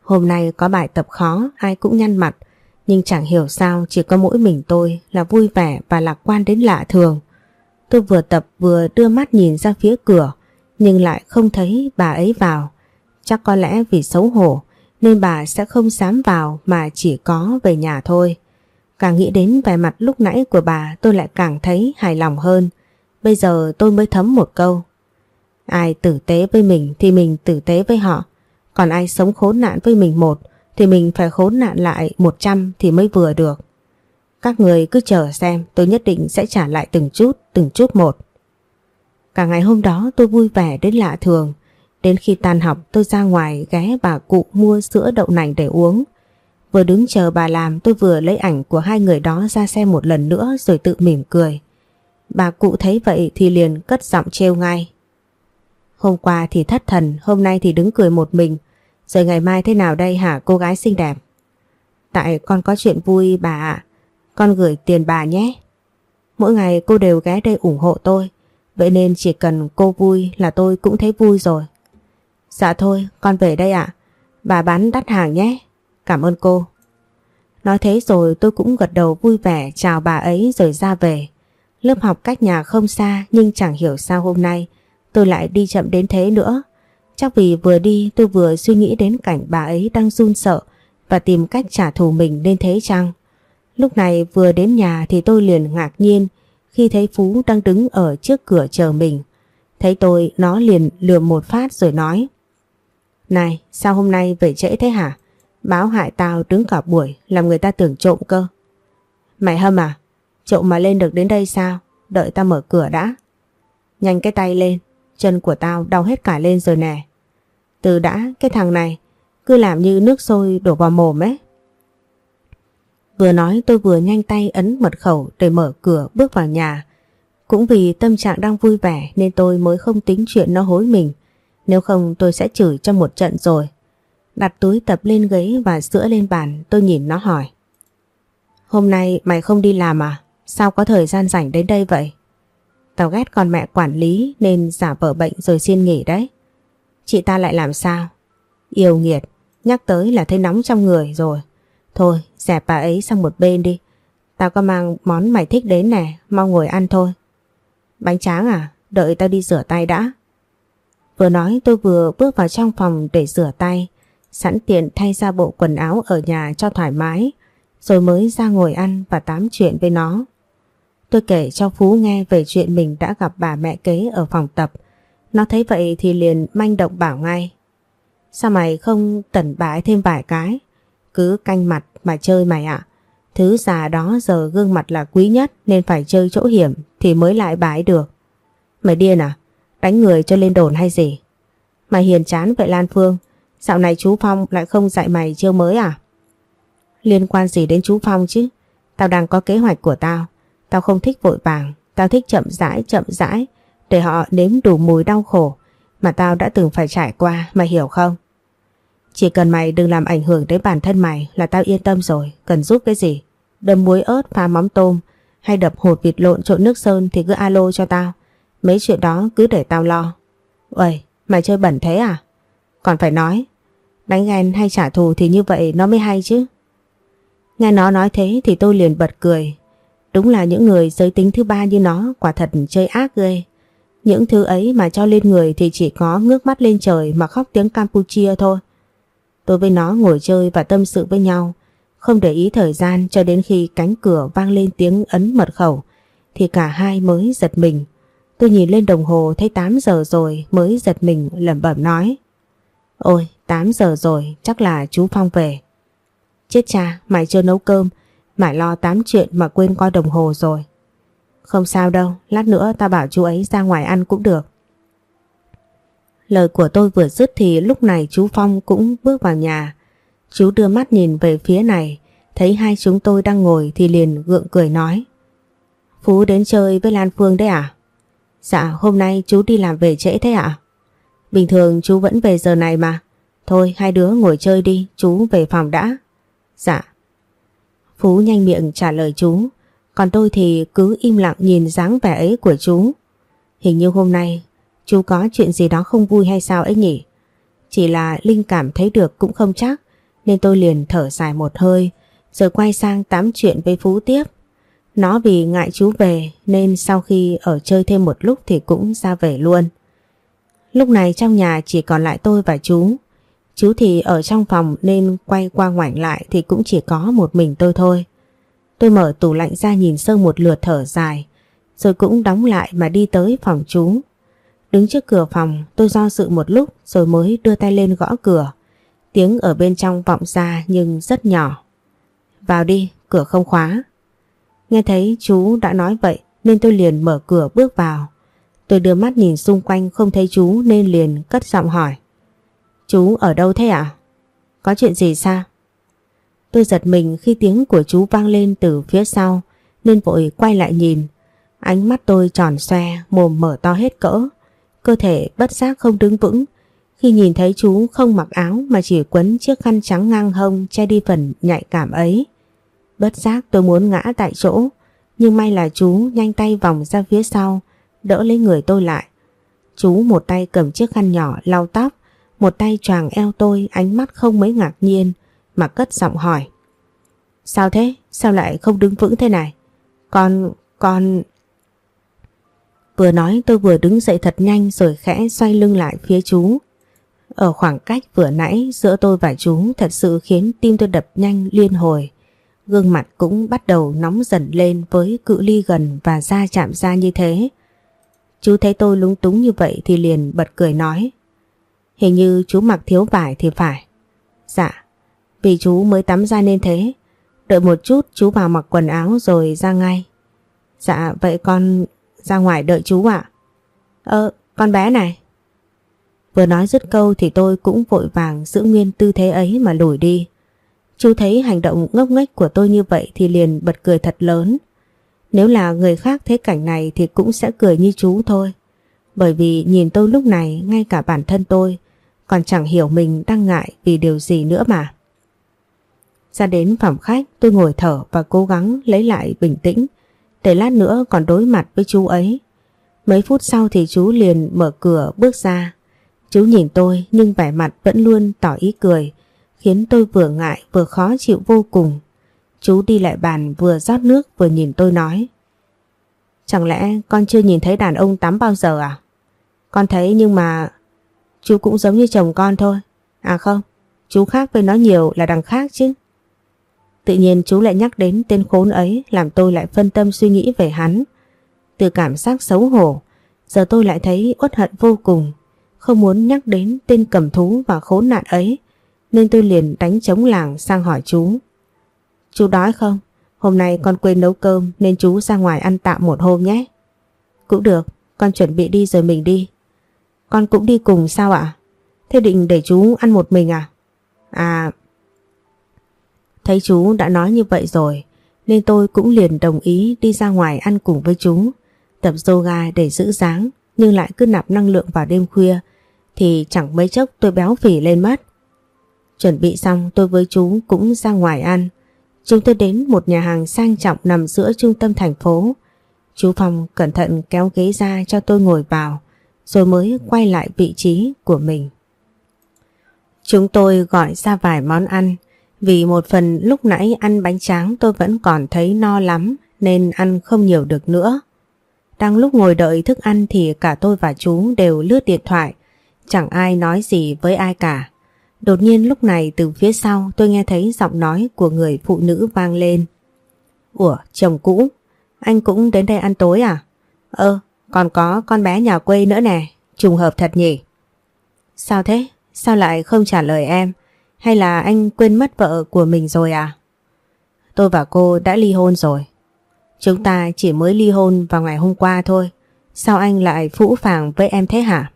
S1: Hôm nay có bài tập khó, ai cũng nhăn mặt nhưng chẳng hiểu sao chỉ có mỗi mình tôi là vui vẻ và lạc quan đến lạ thường. Tôi vừa tập vừa đưa mắt nhìn ra phía cửa, nhưng lại không thấy bà ấy vào. Chắc có lẽ vì xấu hổ, nên bà sẽ không dám vào mà chỉ có về nhà thôi. Càng nghĩ đến vẻ mặt lúc nãy của bà, tôi lại càng thấy hài lòng hơn. Bây giờ tôi mới thấm một câu. Ai tử tế với mình thì mình tử tế với họ. Còn ai sống khốn nạn với mình một thì mình phải khốn nạn lại một trăm thì mới vừa được. Các người cứ chờ xem tôi nhất định sẽ trả lại từng chút, từng chút một. Cả ngày hôm đó tôi vui vẻ đến lạ thường. Đến khi tan học tôi ra ngoài ghé bà cụ mua sữa đậu nành để uống. Vừa đứng chờ bà làm tôi vừa lấy ảnh của hai người đó ra xem một lần nữa rồi tự mỉm cười. Bà cụ thấy vậy thì liền cất giọng trêu ngay. Hôm qua thì thất thần, hôm nay thì đứng cười một mình. Rồi ngày mai thế nào đây hả cô gái xinh đẹp? Tại con có chuyện vui bà ạ. Con gửi tiền bà nhé. Mỗi ngày cô đều ghé đây ủng hộ tôi. Vậy nên chỉ cần cô vui là tôi cũng thấy vui rồi. Dạ thôi, con về đây ạ. Bà bán đắt hàng nhé. Cảm ơn cô. Nói thế rồi tôi cũng gật đầu vui vẻ chào bà ấy rồi ra về. Lớp học cách nhà không xa nhưng chẳng hiểu sao hôm nay tôi lại đi chậm đến thế nữa. Chắc vì vừa đi tôi vừa suy nghĩ đến cảnh bà ấy đang run sợ và tìm cách trả thù mình nên thế chăng? Lúc này vừa đến nhà thì tôi liền ngạc nhiên khi thấy Phú đang đứng ở trước cửa chờ mình. Thấy tôi nó liền lườm một phát rồi nói Này sao hôm nay về trễ thế hả? Báo hại tao đứng cả buổi làm người ta tưởng trộm cơ. Mày hâm à? Trộm mà lên được đến đây sao? Đợi tao mở cửa đã. Nhanh cái tay lên, chân của tao đau hết cả lên rồi nè. Từ đã, cái thằng này, cứ làm như nước sôi đổ vào mồm ấy. Vừa nói, tôi vừa nhanh tay ấn mật khẩu để mở cửa bước vào nhà. Cũng vì tâm trạng đang vui vẻ nên tôi mới không tính chuyện nó hối mình. Nếu không, tôi sẽ chửi cho một trận rồi. Đặt túi tập lên ghế và sữa lên bàn, tôi nhìn nó hỏi. Hôm nay mày không đi làm à? Sao có thời gian rảnh đến đây vậy? Tao ghét con mẹ quản lý nên giả vờ bệnh rồi xin nghỉ đấy. Chị ta lại làm sao? Yêu nghiệt, nhắc tới là thấy nóng trong người rồi. Thôi, dẹp bà ấy sang một bên đi. Tao có mang món mày thích đến nè, mau ngồi ăn thôi. Bánh tráng à? Đợi tao đi rửa tay đã. Vừa nói tôi vừa bước vào trong phòng để rửa tay, sẵn tiện thay ra bộ quần áo ở nhà cho thoải mái, rồi mới ra ngồi ăn và tám chuyện với nó. Tôi kể cho Phú nghe về chuyện mình đã gặp bà mẹ kế ở phòng tập. Nó thấy vậy thì liền manh động bảo ngay. Sao mày không tẩn bái thêm vài cái? Cứ canh mặt mà chơi mày ạ. Thứ già đó giờ gương mặt là quý nhất nên phải chơi chỗ hiểm thì mới lại bái được. Mày điên à? Đánh người cho lên đồn hay gì? Mày hiền chán vậy Lan Phương. Dạo này chú Phong lại không dạy mày chiêu mới à? Liên quan gì đến chú Phong chứ? Tao đang có kế hoạch của tao. Tao không thích vội vàng. Tao thích chậm rãi chậm rãi để họ nếm đủ mùi đau khổ mà tao đã từng phải trải qua, mày hiểu không? Chỉ cần mày đừng làm ảnh hưởng đến bản thân mày là tao yên tâm rồi, cần giúp cái gì? Đâm muối ớt pha mắm tôm hay đập hột vịt lộn trộn nước sơn thì cứ alo cho tao. Mấy chuyện đó cứ để tao lo. Uầy, mày chơi bẩn thế à? Còn phải nói, đánh ghen hay trả thù thì như vậy nó mới hay chứ. Nghe nó nói thế thì tôi liền bật cười. Đúng là những người giới tính thứ ba như nó quả thật chơi ác ghê. Những thứ ấy mà cho lên người thì chỉ có ngước mắt lên trời mà khóc tiếng Campuchia thôi. Tôi với nó ngồi chơi và tâm sự với nhau, không để ý thời gian cho đến khi cánh cửa vang lên tiếng ấn mật khẩu, thì cả hai mới giật mình. Tôi nhìn lên đồng hồ thấy 8 giờ rồi mới giật mình lẩm bẩm nói. Ôi, 8 giờ rồi, chắc là chú Phong về. Chết cha, mày chưa nấu cơm, mãi lo tám chuyện mà quên coi đồng hồ rồi. Không sao đâu, lát nữa ta bảo chú ấy ra ngoài ăn cũng được. Lời của tôi vừa dứt thì lúc này chú Phong cũng bước vào nhà. Chú đưa mắt nhìn về phía này, thấy hai chúng tôi đang ngồi thì liền gượng cười nói. Phú đến chơi với Lan Phương đấy à? Dạ, hôm nay chú đi làm về trễ thế ạ? Bình thường chú vẫn về giờ này mà. Thôi hai đứa ngồi chơi đi, chú về phòng đã. Dạ. Phú nhanh miệng trả lời chú, còn tôi thì cứ im lặng nhìn dáng vẻ ấy của chú. Hình như hôm nay Chú có chuyện gì đó không vui hay sao ấy nhỉ? Chỉ là Linh cảm thấy được cũng không chắc nên tôi liền thở dài một hơi rồi quay sang tám chuyện với Phú tiếp. Nó vì ngại chú về nên sau khi ở chơi thêm một lúc thì cũng ra về luôn. Lúc này trong nhà chỉ còn lại tôi và chú. Chú thì ở trong phòng nên quay qua ngoảnh lại thì cũng chỉ có một mình tôi thôi. Tôi mở tủ lạnh ra nhìn sơ một lượt thở dài rồi cũng đóng lại mà đi tới phòng chú. Đứng trước cửa phòng tôi do dự một lúc rồi mới đưa tay lên gõ cửa. Tiếng ở bên trong vọng ra nhưng rất nhỏ. Vào đi, cửa không khóa. Nghe thấy chú đã nói vậy nên tôi liền mở cửa bước vào. Tôi đưa mắt nhìn xung quanh không thấy chú nên liền cất giọng hỏi. Chú ở đâu thế ạ? À? Có chuyện gì sao? Tôi giật mình khi tiếng của chú vang lên từ phía sau nên vội quay lại nhìn. Ánh mắt tôi tròn xoe, mồm mở to hết cỡ cơ thể bất giác không đứng vững khi nhìn thấy chú không mặc áo mà chỉ quấn chiếc khăn trắng ngang hông che đi phần nhạy cảm ấy. Bất giác tôi muốn ngã tại chỗ, nhưng may là chú nhanh tay vòng ra phía sau, đỡ lấy người tôi lại. Chú một tay cầm chiếc khăn nhỏ lau tóc, một tay choàng eo tôi ánh mắt không mấy ngạc nhiên mà cất giọng hỏi. Sao thế? Sao lại không đứng vững thế này? Con, con... Vừa nói tôi vừa đứng dậy thật nhanh rồi khẽ xoay lưng lại phía chú. Ở khoảng cách vừa nãy giữa tôi và chú thật sự khiến tim tôi đập nhanh liên hồi. Gương mặt cũng bắt đầu nóng dần lên với cự ly gần và da chạm ra như thế. Chú thấy tôi lúng túng như vậy thì liền bật cười nói. Hình như chú mặc thiếu vải thì phải. Dạ, vì chú mới tắm ra nên thế. Đợi một chút chú vào mặc quần áo rồi ra ngay. Dạ, vậy con ra ngoài đợi chú ạ. Ờ, con bé này. Vừa nói dứt câu thì tôi cũng vội vàng giữ nguyên tư thế ấy mà lùi đi. Chú thấy hành động ngốc nghếch của tôi như vậy thì liền bật cười thật lớn. Nếu là người khác thấy cảnh này thì cũng sẽ cười như chú thôi. Bởi vì nhìn tôi lúc này, ngay cả bản thân tôi, còn chẳng hiểu mình đang ngại vì điều gì nữa mà. Ra đến phòng khách, tôi ngồi thở và cố gắng lấy lại bình tĩnh để lát nữa còn đối mặt với chú ấy. Mấy phút sau thì chú liền mở cửa, bước ra. Chú nhìn tôi, nhưng vẻ mặt vẫn luôn tỏ ý cười, khiến tôi vừa ngại vừa khó chịu vô cùng. Chú đi lại bàn, vừa rót nước, vừa nhìn tôi nói. Chẳng lẽ con chưa nhìn thấy đàn ông tắm bao giờ à? Con thấy nhưng mà chú cũng giống như chồng con thôi. À không, chú khác với nó nhiều là đằng khác chứ. Tự nhiên chú lại nhắc đến tên khốn ấy làm tôi lại phân tâm suy nghĩ về hắn. Từ cảm giác xấu hổ, giờ tôi lại thấy uất hận vô cùng. Không muốn nhắc đến tên cầm thú và khốn nạn ấy, nên tôi liền đánh trống làng sang hỏi chú. Chú đói không? Hôm nay con quên nấu cơm nên chú ra ngoài ăn tạm một hôm nhé. Cũng được, con chuẩn bị đi rồi mình đi. Con cũng đi cùng sao ạ? Thế định để chú ăn một mình à? À... Thấy chú đã nói như vậy rồi, nên tôi cũng liền đồng ý đi ra ngoài ăn cùng với chú. Tập yoga để giữ dáng, nhưng lại cứ nạp năng lượng vào đêm khuya, thì chẳng mấy chốc tôi béo phì lên mất. Chuẩn bị xong, tôi với chú cũng ra ngoài ăn. Chúng tôi đến một nhà hàng sang trọng nằm giữa trung tâm thành phố. Chú Phong cẩn thận kéo ghế ra cho tôi ngồi vào rồi mới quay lại vị trí của mình. Chúng tôi gọi ra vài món ăn vì một phần lúc nãy ăn bánh tráng tôi vẫn còn thấy no lắm nên ăn không nhiều được nữa. Đang lúc ngồi đợi thức ăn thì cả tôi và chú đều lướt điện thoại, chẳng ai nói gì với ai cả. Đột nhiên lúc này từ phía sau tôi nghe thấy giọng nói của người phụ nữ vang lên. Ủa, chồng cũ, anh cũng đến đây ăn tối à? Ơ, còn có con bé nhà quê nữa nè, trùng hợp thật nhỉ? Sao thế? Sao lại không trả lời em? Hay là anh quên mất vợ của mình rồi à? Tôi và cô đã ly hôn rồi. Chúng ta chỉ mới ly hôn vào ngày hôm qua thôi. Sao anh lại phũ phàng với em thế hả?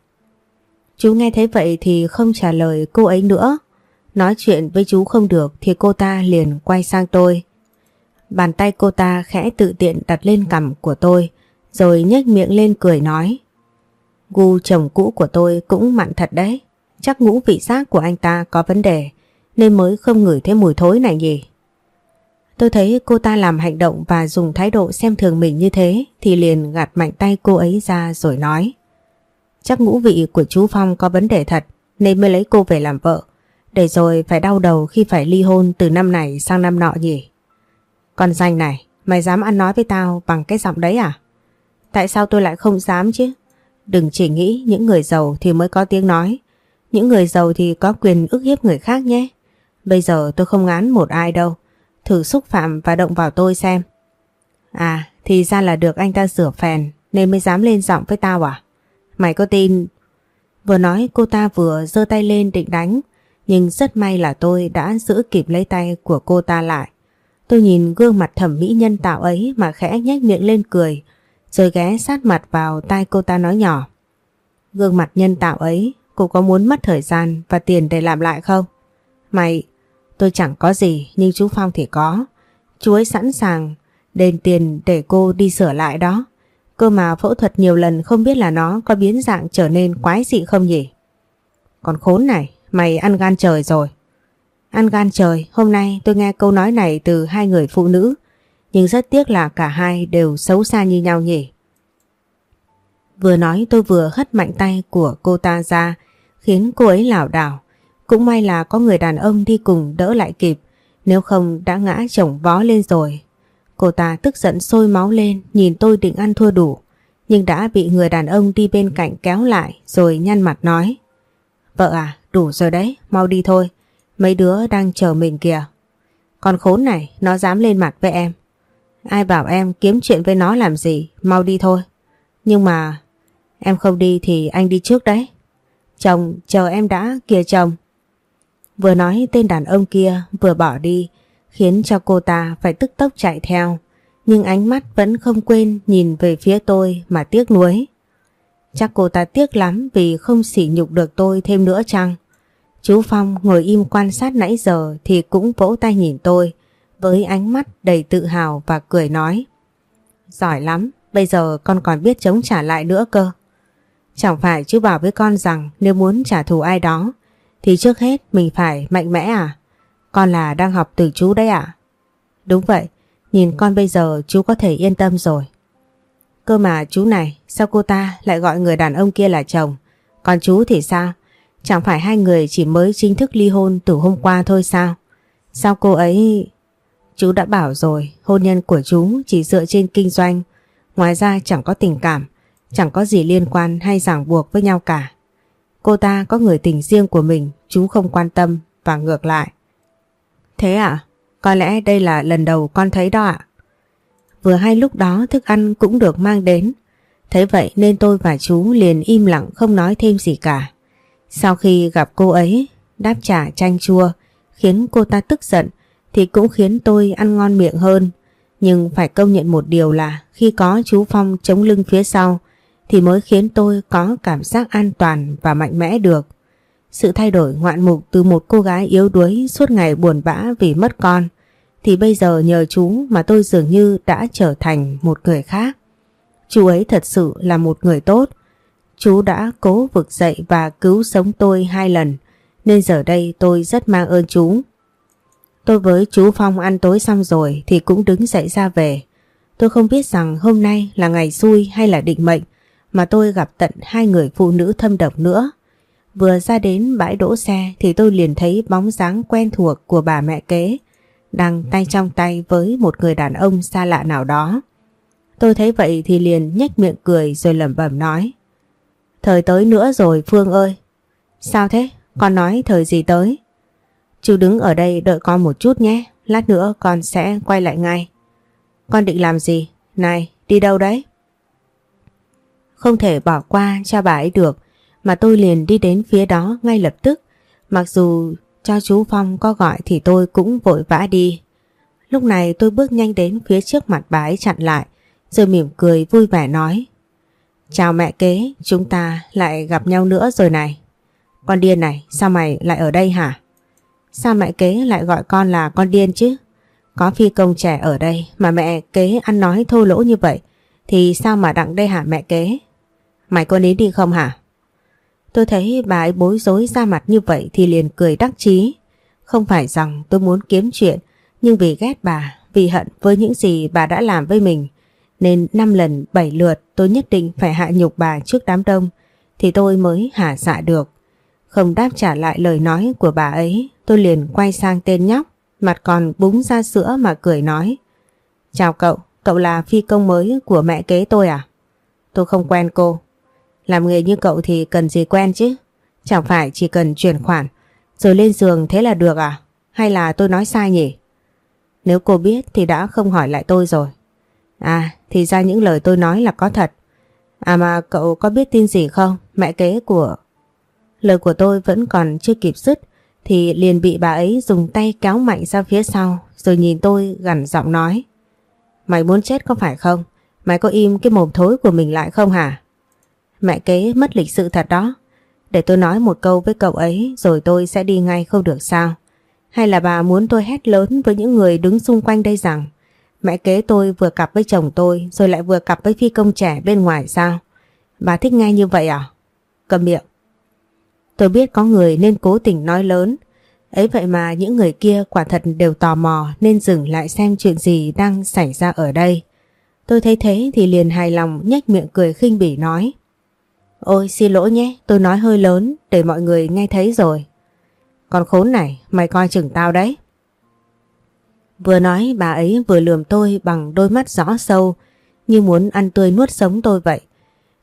S1: Chú nghe thấy vậy thì không trả lời cô ấy nữa. Nói chuyện với chú không được thì cô ta liền quay sang tôi. Bàn tay cô ta khẽ tự tiện đặt lên cằm của tôi rồi nhếch miệng lên cười nói. Gu chồng cũ của tôi cũng mặn thật đấy. Chắc ngũ vị giác của anh ta có vấn đề nên mới không ngửi thấy mùi thối này nhỉ. Tôi thấy cô ta làm hành động và dùng thái độ xem thường mình như thế thì liền gạt mạnh tay cô ấy ra rồi nói. Chắc ngũ vị của chú Phong có vấn đề thật nên mới lấy cô về làm vợ. Để rồi phải đau đầu khi phải ly hôn từ năm này sang năm nọ nhỉ. Con danh này, mày dám ăn nói với tao bằng cái giọng đấy à? Tại sao tôi lại không dám chứ? Đừng chỉ nghĩ những người giàu thì mới có tiếng nói. Những người giàu thì có quyền ức hiếp người khác nhé. Bây giờ tôi không ngán một ai đâu. Thử xúc phạm và động vào tôi xem. À, thì ra là được anh ta rửa phèn nên mới dám lên giọng với tao à? Mày có tin... Vừa nói cô ta vừa giơ tay lên định đánh nhưng rất may là tôi đã giữ kịp lấy tay của cô ta lại. Tôi nhìn gương mặt thẩm mỹ nhân tạo ấy mà khẽ nhếch miệng lên cười rồi ghé sát mặt vào tai cô ta nói nhỏ. Gương mặt nhân tạo ấy cô có muốn mất thời gian và tiền để làm lại không? Mày, tôi chẳng có gì nhưng chú Phong thì có. Chú ấy sẵn sàng đền tiền để cô đi sửa lại đó. Cơ mà phẫu thuật nhiều lần không biết là nó có biến dạng trở nên quái dị không nhỉ? Còn khốn này, mày ăn gan trời rồi. Ăn gan trời, hôm nay tôi nghe câu nói này từ hai người phụ nữ, nhưng rất tiếc là cả hai đều xấu xa như nhau nhỉ. Vừa nói tôi vừa hất mạnh tay của cô ta ra, khiến cô ấy lảo đảo. Cũng may là có người đàn ông đi cùng đỡ lại kịp, nếu không đã ngã chồng vó lên rồi. Cô ta tức giận sôi máu lên nhìn tôi định ăn thua đủ nhưng đã bị người đàn ông đi bên cạnh kéo lại rồi nhăn mặt nói Vợ à đủ rồi đấy mau đi thôi mấy đứa đang chờ mình kìa Con khốn này nó dám lên mặt với em Ai bảo em kiếm chuyện với nó làm gì? Mau đi thôi. Nhưng mà em không đi thì anh đi trước đấy. Chồng chờ em đã kìa chồng. Vừa nói tên đàn ông kia vừa bỏ đi khiến cho cô ta phải tức tốc chạy theo, nhưng ánh mắt vẫn không quên nhìn về phía tôi mà tiếc nuối. Chắc cô ta tiếc lắm vì không sỉ nhục được tôi thêm nữa chăng? Chú Phong ngồi im quan sát nãy giờ thì cũng vỗ tay nhìn tôi với ánh mắt đầy tự hào và cười nói. Giỏi lắm, bây giờ con còn biết chống trả lại nữa cơ. Chẳng phải chú bảo với con rằng nếu muốn trả thù ai đó thì trước hết mình phải mạnh mẽ à? Con là đang học từ chú đấy ạ. Đúng vậy, nhìn con bây giờ chú có thể yên tâm rồi. Cơ mà chú này, sao cô ta lại gọi người đàn ông kia là chồng? Còn chú thì sao? Chẳng phải hai người chỉ mới chính thức ly hôn từ hôm qua thôi sao? Sao cô ấy... Chú đã bảo rồi, hôn nhân của chú chỉ dựa trên kinh doanh, ngoài ra chẳng có tình cảm, chẳng có gì liên quan hay ràng buộc với nhau cả. Cô ta có người tình riêng của mình, chú không quan tâm và ngược lại. Thế à? Có lẽ đây là lần đầu con thấy đó ạ. Vừa hay lúc đó thức ăn cũng được mang đến. Thế vậy nên tôi và chú liền im lặng không nói thêm gì cả. Sau khi gặp cô ấy, đáp trả chanh chua, khiến cô ta tức giận thì cũng khiến tôi ăn ngon miệng hơn. Nhưng phải công nhận một điều là khi có chú Phong chống lưng phía sau, thì mới khiến tôi có cảm giác an toàn và mạnh mẽ được. Sự thay đổi ngoạn mục từ một cô gái yếu đuối suốt ngày buồn bã vì mất con, thì bây giờ nhờ chú mà tôi dường như đã trở thành một người khác. Chú ấy thật sự là một người tốt. Chú đã cố vực dậy và cứu sống tôi hai lần, nên giờ đây tôi rất mang ơn chú. Tôi với chú Phong ăn tối xong rồi thì cũng đứng dậy ra về. Tôi không biết rằng hôm nay là ngày xui hay là định mệnh, mà tôi gặp tận hai người phụ nữ thâm độc nữa. Vừa ra đến bãi đỗ xe thì tôi liền thấy bóng dáng quen thuộc của bà mẹ kế, đang tay trong tay với một người đàn ông xa lạ nào đó. Tôi thấy vậy thì liền nhếch miệng cười rồi lẩm bẩm nói. Thời tới nữa rồi, Phương ơi. Sao thế? Con nói thời gì tới? Chú đứng ở đây đợi con một chút nhé. Lát nữa con sẽ quay lại ngay. Con định làm gì? Này, đi đâu đấy? Không thể bỏ qua cho bà ấy được mà tôi liền đi đến phía đó ngay lập tức. Mặc dù cho chú Phong có gọi thì tôi cũng vội vã đi. Lúc này tôi bước nhanh đến phía trước mặt bà ấy chặn lại rồi mỉm cười vui vẻ nói Chào mẹ kế, chúng ta lại gặp nhau nữa rồi này. Con điên này, sao mày lại ở đây hả? Sao mẹ kế lại gọi con là con điên chứ? Có phi công trẻ ở đây mà mẹ kế ăn nói thô lỗ như vậy thì sao mà đặng đây hả mẹ kế? Mày có nín đi không hả? Tôi thấy bà ấy bối rối ra mặt như vậy thì liền cười đắc chí. Không phải rằng tôi muốn kiếm chuyện nhưng vì ghét bà, vì hận với những gì bà đã làm với mình nên năm lần bảy lượt tôi nhất định phải hạ nhục bà trước đám đông thì tôi mới hả xạ dạ được. Không đáp trả lại lời nói của bà ấy tôi liền quay sang tên nhóc mặt còn búng ra sữa mà cười nói Chào cậu, cậu là phi công mới của mẹ kế tôi à? Tôi không quen cô. Làm nghề như cậu thì cần gì quen chứ? Chẳng phải chỉ cần chuyển khoản rồi lên giường thế là được à? Hay là tôi nói sai nhỉ? Nếu cô biết thì đã không hỏi lại tôi rồi. À thì ra những lời tôi nói là có thật. À mà cậu có biết tin gì không? Mẹ kế của... Lời của tôi vẫn còn chưa kịp dứt, thì liền bị bà ấy dùng tay kéo mạnh ra phía sau, rồi nhìn tôi gằn giọng nói. Mày muốn chết có phải không? Mày có im cái mồm thối của mình lại không hả? Mẹ kế mất lịch sự thật đó. Để tôi nói một câu với cậu ấy, rồi tôi sẽ đi ngay không được sao? Hay là bà muốn tôi hét lớn với những người đứng xung quanh đây rằng, mẹ kế tôi vừa cặp với chồng tôi, rồi lại vừa cặp với phi công trẻ bên ngoài sao? Bà thích nghe như vậy à? Cầm miệng. Tôi biết có người nên cố tình nói lớn. Ấy vậy mà những người kia quả thật đều tò mò nên dừng lại xem chuyện gì đang xảy ra ở đây. Tôi thấy thế thì liền hài lòng nhếch miệng cười khinh bỉ nói. Ôi xin lỗi nhé, tôi nói hơi lớn để mọi người nghe thấy rồi. còn khốn này, mày coi chừng tao đấy. Vừa nói bà ấy vừa lườm tôi bằng đôi mắt rõ sâu như muốn ăn tươi nuốt sống tôi vậy.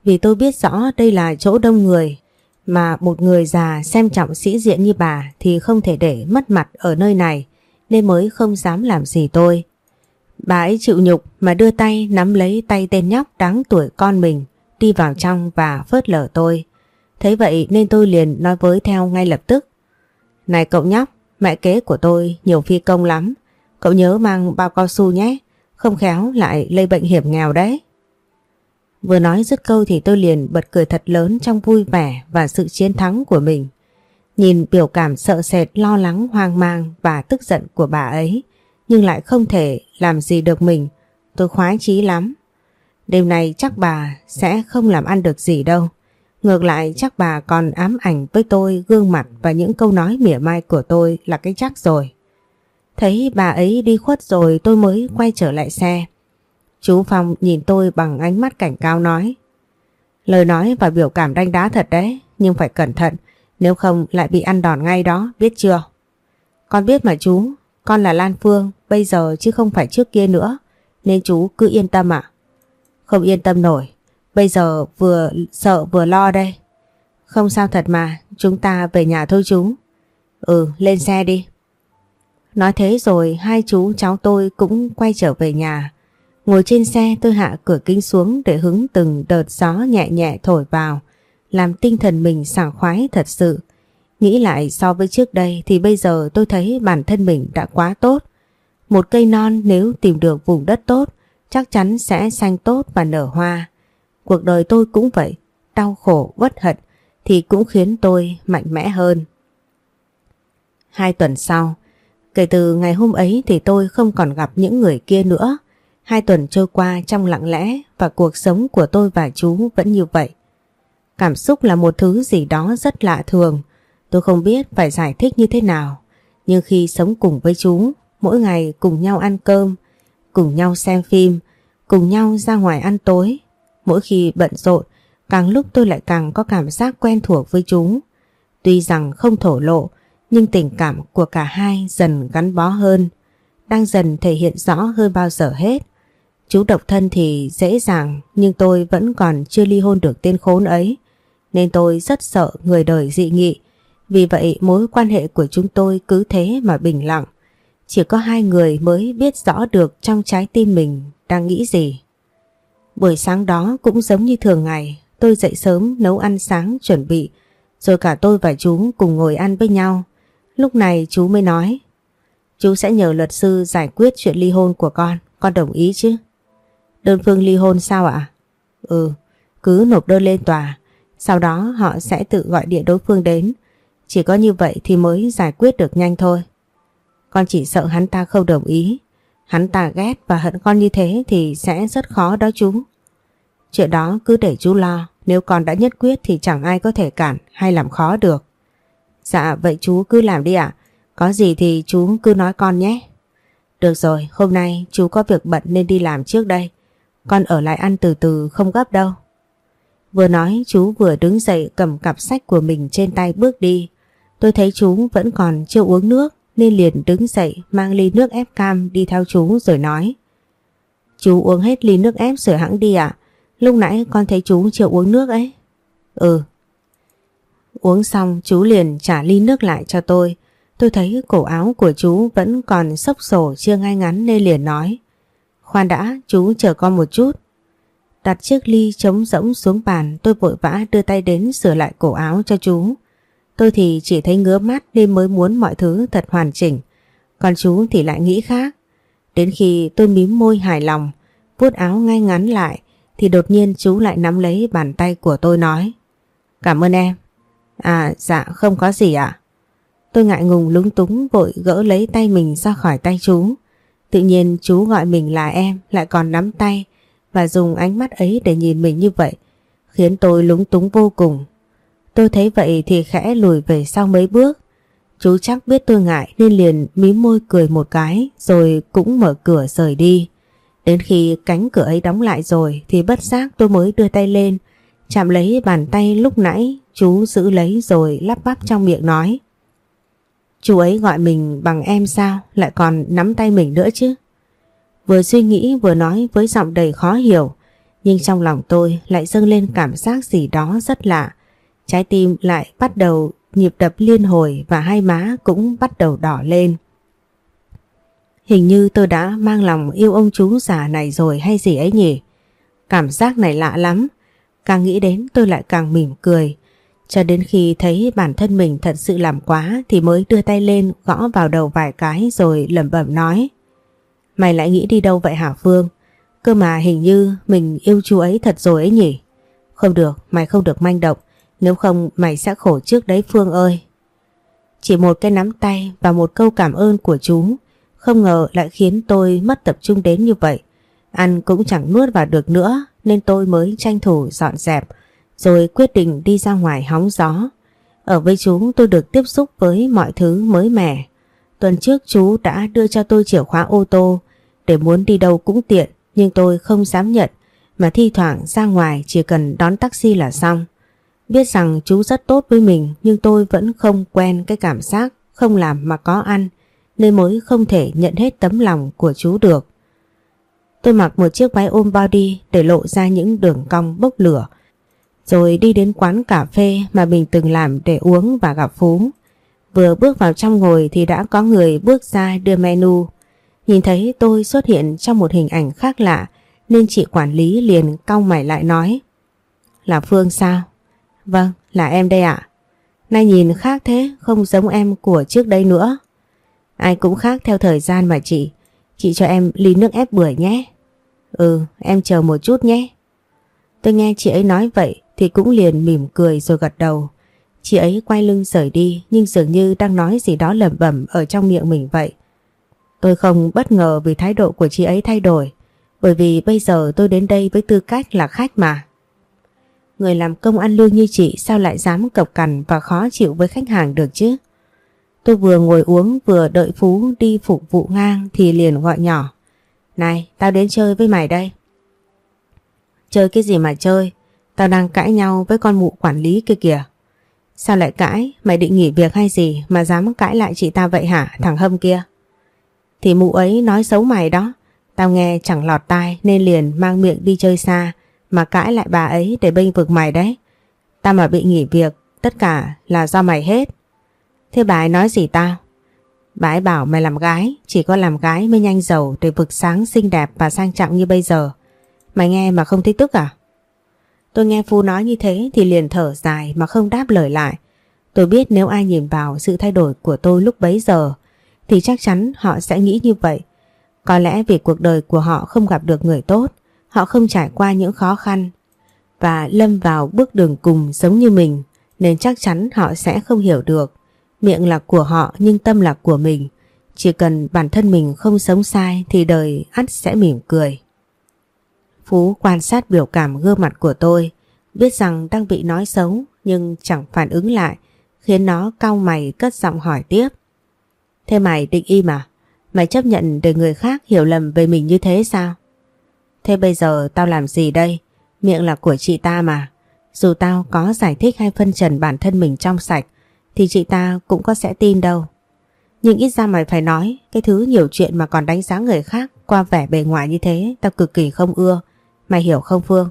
S1: Vì tôi biết rõ đây là chỗ đông người mà một người già xem trọng sĩ diện như bà thì không thể để mất mặt ở nơi này nên mới không dám làm gì tôi. Bà ấy chịu nhục mà đưa tay nắm lấy tay tên nhóc đáng tuổi con mình đi vào trong và phớt lờ tôi. thế vậy nên tôi liền nói với theo ngay lập tức. Này cậu nhóc, mẹ kế của tôi nhiều phi công lắm. Cậu nhớ mang bao cao su nhé, không khéo lại lây bệnh hiểm nghèo đấy. Vừa nói dứt câu thì tôi liền bật cười thật lớn trong vui vẻ và sự chiến thắng của mình. Nhìn biểu cảm sợ sệt, lo lắng, hoang mang và tức giận của bà ấy, nhưng lại không thể làm gì được mình, tôi khoái chí lắm. Đêm nay chắc bà sẽ không làm ăn được gì đâu. Ngược lại chắc bà còn ám ảnh với tôi gương mặt và những câu nói mỉa mai của tôi là cái chắc rồi. Thấy bà ấy đi khuất rồi tôi mới quay trở lại xe. Chú Phong nhìn tôi bằng ánh mắt cảnh cao nói. Lời nói và biểu cảm đanh đá thật đấy, nhưng phải cẩn thận, nếu không lại bị ăn đòn ngay đó, biết chưa? Con biết mà chú, con là Lan Phương, bây giờ chứ không phải trước kia nữa, nên chú cứ yên tâm ạ. Không yên tâm nổi, bây giờ vừa sợ vừa lo đây. Không sao thật mà, chúng ta về nhà thôi chú. Ừ, lên xe đi. Nói thế rồi hai chú cháu tôi cũng quay trở về nhà. Ngồi trên xe tôi hạ cửa kính xuống để hứng từng đợt gió nhẹ nhẹ thổi vào, làm tinh thần mình sảng khoái thật sự. Nghĩ lại so với trước đây thì bây giờ tôi thấy bản thân mình đã quá tốt. Một cây non nếu tìm được vùng đất tốt chắc chắn sẽ xanh tốt và nở hoa. Cuộc đời tôi cũng vậy, đau khổ, bất hận thì cũng khiến tôi mạnh mẽ hơn. Hai tuần sau, kể từ ngày hôm ấy thì tôi không còn gặp những người kia nữa. Hai tuần trôi qua trong lặng lẽ và cuộc sống của tôi và chú vẫn như vậy. Cảm xúc là một thứ gì đó rất lạ thường. Tôi không biết phải giải thích như thế nào. Nhưng khi sống cùng với chú, mỗi ngày cùng nhau ăn cơm, cùng nhau xem phim, cùng nhau ra ngoài ăn tối. Mỗi khi bận rộn, càng lúc tôi lại càng có cảm giác quen thuộc với chú. Tuy rằng không thổ lộ, nhưng tình cảm của cả hai dần gắn bó hơn, đang dần thể hiện rõ hơn bao giờ hết. Chú độc thân thì dễ dàng nhưng tôi vẫn còn chưa ly hôn được tên khốn ấy nên tôi rất sợ người đời dị nghị. Vì vậy mối quan hệ của chúng tôi cứ thế mà bình lặng. Chỉ có hai người mới biết rõ được trong trái tim mình đang nghĩ gì. Buổi sáng đó cũng giống như thường ngày, tôi dậy sớm nấu ăn sáng chuẩn bị, rồi cả tôi và chú cùng ngồi ăn với nhau. Lúc này chú mới nói, chú sẽ nhờ luật sư giải quyết chuyện ly hôn của con, con đồng ý chứ? Đơn phương ly hôn sao ạ? Ừ, cứ nộp đơn lên tòa, sau đó họ sẽ tự gọi điện đối phương đến. Chỉ có như vậy thì mới giải quyết được nhanh thôi. Con chỉ sợ hắn ta không đồng ý. Hắn ta ghét và hận con như thế thì sẽ rất khó đó chú. Chuyện đó cứ để chú lo. Nếu con đã nhất quyết thì chẳng ai có thể cản hay làm khó được. Dạ vậy chú cứ làm đi ạ. Có gì thì chú cứ nói con nhé. Được rồi, hôm nay chú có việc bận nên đi làm trước đây. Con ở lại ăn từ từ, không gấp đâu. Vừa nói, chú vừa đứng dậy cầm cặp sách của mình trên tay bước đi. Tôi thấy chú vẫn còn chưa uống nước, nên liền đứng dậy mang ly nước ép cam đi theo chú rồi nói. Chú uống hết ly nước ép rồi hãng đi ạ. Lúc nãy con thấy chú chưa uống nước ấy. Ừ. Uống xong, chú liền trả ly nước lại cho tôi. Tôi thấy cổ áo của chú vẫn còn sốc sổ chưa ngay ngắn nên liền nói. Khoan đã, chú chờ con một chút. Đặt chiếc ly trống rỗng xuống bàn tôi vội vã đưa tay đến sửa lại cổ áo cho chú. Tôi thì chỉ thấy ngứa mắt nên mới muốn mọi thứ thật hoàn chỉnh. Còn chú thì lại nghĩ khác. Đến khi tôi mím môi hài lòng, vuốt áo ngay ngắn lại thì đột nhiên chú lại nắm lấy bàn tay của tôi nói. Cảm ơn em. À dạ không có gì ạ. Tôi ngại ngùng lúng túng vội gỡ lấy tay mình ra khỏi tay chú. Tự nhiên chú gọi mình là em, lại còn nắm tay và dùng ánh mắt ấy để nhìn mình như vậy, khiến tôi lúng túng vô cùng. Tôi thấy vậy thì khẽ lùi về sau mấy bước. Chú chắc biết tôi ngại nên liền mím môi cười một cái rồi cũng mở cửa rời đi. Đến khi cánh cửa ấy đóng lại rồi thì bất giác tôi mới đưa tay lên, chạm lấy bàn tay lúc nãy chú giữ lấy rồi lắp bắp trong miệng nói. Chú ấy gọi mình bằng em sao lại còn nắm tay mình nữa chứ? Vừa suy nghĩ, vừa nói với giọng đầy khó hiểu nhưng trong lòng tôi lại dâng lên cảm giác gì đó rất lạ. Trái tim lại bắt đầu nhịp đập liên hồi và hai má cũng bắt đầu đỏ lên. Hình như tôi đã mang lòng yêu ông chú già này rồi hay gì ấy nhỉ? Cảm giác này lạ lắm. Càng nghĩ đến tôi lại càng mỉm cười. Cho đến khi thấy bản thân mình thật sự làm quá thì mới đưa tay lên gõ vào đầu vài cái rồi lẩm bẩm nói. Mày lại nghĩ đi đâu vậy hả Phương? Cơ mà hình như mình yêu chú ấy thật rồi ấy nhỉ? Không được, mày không được manh động. Nếu không mày sẽ khổ trước đấy Phương ơi. Chỉ một cái nắm tay và một câu cảm ơn của chú không ngờ lại khiến tôi mất tập trung đến như vậy. Ăn cũng chẳng nuốt vào được nữa nên tôi mới tranh thủ dọn dẹp rồi quyết định đi ra ngoài hóng gió. Ở với chú, tôi được tiếp xúc với mọi thứ mới mẻ. Tuần trước chú đã đưa cho tôi chìa khóa ô tô để muốn đi đâu cũng tiện, nhưng tôi không dám nhận mà thi thoảng ra ngoài chỉ cần đón taxi là xong. Biết rằng chú rất tốt với mình, nhưng tôi vẫn không quen cái cảm giác không làm mà có ăn, nên mới không thể nhận hết tấm lòng của chú được. Tôi mặc một chiếc váy ôm body để lộ ra những đường cong bốc lửa rồi đi đến quán cà phê mà mình từng làm để uống và gặp Phú. Vừa bước vào trong ngồi thì đã có người bước ra đưa menu. Nhìn thấy tôi xuất hiện trong một hình ảnh khác lạ nên chị quản lý liền cau mày lại nói Là Phương sao? Vâng, là em đây ạ. Nay nhìn khác thế, không giống em của trước đây nữa. Ai cũng khác theo thời gian mà chị. Chị cho em ly nước ép bưởi nhé. Ừ, em chờ một chút nhé. Tôi nghe chị ấy nói vậy thì cũng liền mỉm cười rồi gật đầu. Chị ấy quay lưng rời đi nhưng dường như đang nói gì đó lẩm bẩm ở trong miệng mình vậy. Tôi không bất ngờ vì thái độ của chị ấy thay đổi bởi vì bây giờ tôi đến đây với tư cách là khách mà. Người làm công ăn lương như chị sao lại dám cộc cằn và khó chịu với khách hàng được chứ? Tôi vừa ngồi uống vừa đợi Phú đi phục vụ ngang thì liền gọi nhỏ. Này, tao đến chơi với mày đây. Chơi cái gì mà chơi? Tao đang cãi nhau với con mụ quản lý kia kìa. Sao lại cãi? Mày định nghỉ việc hay gì mà dám cãi lại chị ta vậy hả? Thằng Hâm kia. Thì mụ ấy nói xấu mày đó. Tao nghe chẳng lọt tai nên liền mang miệng đi chơi xa mà cãi lại bà ấy để bênh vực mày đấy. Tao mà bị nghỉ việc tất cả là do mày hết. Thế bà ấy nói gì tao? Bà ấy bảo mày làm gái, chỉ có làm gái mới nhanh giàu để vực sáng xinh đẹp và sang trọng như bây giờ. Mày nghe mà không thấy tức à? Tôi nghe Phu nói như thế thì liền thở dài mà không đáp lời lại. Tôi biết nếu ai nhìn vào sự thay đổi của tôi lúc bấy giờ thì chắc chắn họ sẽ nghĩ như vậy. Có lẽ vì cuộc đời của họ không gặp được người tốt, họ không trải qua những khó khăn và lâm vào bước đường cùng giống như mình nên chắc chắn họ sẽ không hiểu được. Miệng là của họ nhưng tâm là của mình. Chỉ cần bản thân mình không sống sai thì đời ắt sẽ mỉm cười. Phú quan sát biểu cảm gương mặt của tôi, biết rằng đang bị nói xấu nhưng chẳng phản ứng lại, khiến nó cau mày cất giọng hỏi tiếp. Thế mày định im à? Mày chấp nhận để người khác hiểu lầm về mình như thế sao? Thế bây giờ tao làm gì đây? Miệng là của chị ta mà. Dù tao có giải thích hay phân trần bản thân mình trong sạch thì chị ta cũng có sẽ tin đâu. Nhưng ít ra mày phải nói cái thứ nhiều chuyện mà còn đánh giá người khác qua vẻ bề ngoài như thế tao cực kỳ không ưa. Mày hiểu không Phương?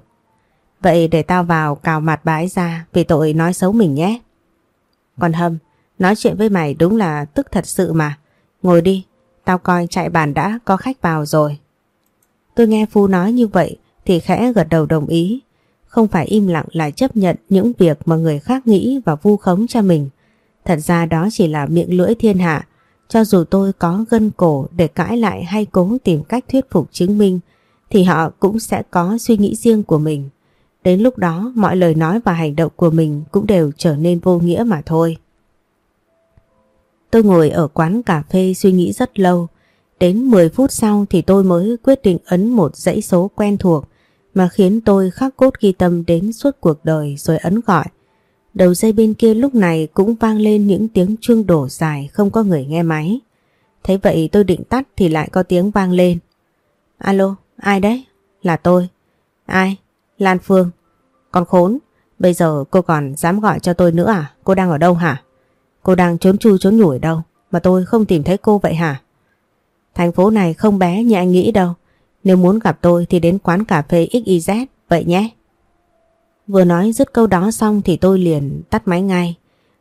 S1: Vậy để tao vào cào mặt bà ấy ra vì tội nói xấu mình nhé. Còn Hâm, nói chuyện với mày đúng là tức thật sự mà. Ngồi đi, tao coi chạy bàn đã có khách vào rồi. Tôi nghe Phu nói như vậy thì khẽ gật đầu đồng ý. Không phải im lặng lại chấp nhận những việc mà người khác nghĩ và vu khống cho mình. Thật ra đó chỉ là miệng lưỡi thiên hạ. Cho dù tôi có gân cổ để cãi lại hay cố tìm cách thuyết phục chứng minh thì họ cũng sẽ có suy nghĩ riêng của mình. Đến lúc đó mọi lời nói và hành động của mình cũng đều trở nên vô nghĩa mà thôi. Tôi ngồi ở quán cà phê suy nghĩ rất lâu. Đến 10 phút sau thì tôi mới quyết định ấn một dãy số quen thuộc mà khiến tôi khắc cốt ghi tâm đến suốt cuộc đời rồi ấn gọi. Đầu dây bên kia lúc này cũng vang lên những tiếng chuông đổ dài không có người nghe máy. Thấy vậy tôi định tắt thì lại có tiếng vang lên. Alo, ai đấy? Là tôi. Ai? Lan Phương. Con khốn, bây giờ cô còn dám gọi cho tôi nữa à? Cô đang ở đâu hả? Cô đang trốn chui trốn nhủi đâu mà tôi không tìm thấy cô vậy hả? Thành phố này không bé như anh nghĩ đâu. Nếu muốn gặp tôi thì đến quán cà phê XYZ vậy nhé. Vừa nói dứt câu đó xong thì tôi liền tắt máy ngay.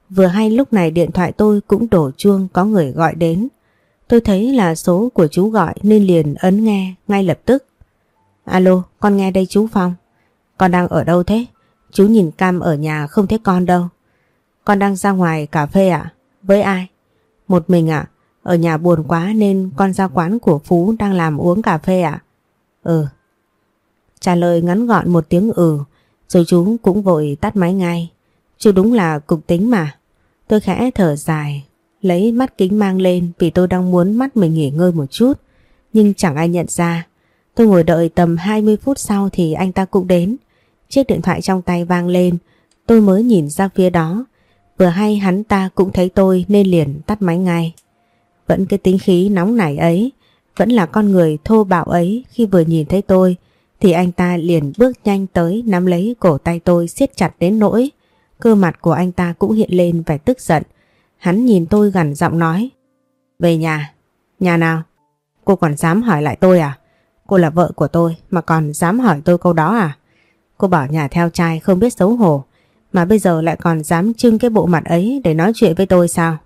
S1: Vừa hay lúc này điện thoại tôi cũng đổ chuông có người gọi đến. Tôi thấy là số của chú gọi nên liền ấn nghe ngay lập tức. Alo, con nghe đây chú Phong. Con đang ở đâu thế? Chú nhìn cam ở nhà không thấy con đâu. Con đang ra ngoài cà phê ạ? Với ai? Một mình ạ? Ở nhà buồn quá nên con ra quán của Phú đang làm uống cà phê ạ? Ừ. Trả lời ngắn gọn một tiếng ừ, rồi chú cũng vội tắt máy ngay. Chú đúng là cục tính mà. Tôi khẽ thở dài, lấy mắt kính mang lên vì tôi đang muốn mắt mình nghỉ ngơi một chút. Nhưng chẳng ai nhận ra. Tôi ngồi đợi tầm 20 phút sau thì anh ta cũng đến. Chiếc điện thoại trong tay vang lên. Tôi mới nhìn ra phía đó. Vừa hay hắn ta cũng thấy tôi nên liền tắt máy ngay. Vẫn cái tính khí nóng nảy ấy, vẫn là con người thô bạo ấy khi vừa nhìn thấy tôi thì anh ta liền bước nhanh tới nắm lấy cổ tay tôi siết chặt đến nỗi cơ mặt của anh ta cũng hiện lên vẻ tức giận. Hắn nhìn tôi gần giọng nói Về nhà, nhà nào? Cô còn dám hỏi lại tôi à? Cô là vợ của tôi mà còn dám hỏi tôi câu đó à? Cô bảo nhà theo trai không biết xấu hổ mà bây giờ lại còn dám trưng cái bộ mặt ấy để nói chuyện với tôi sao?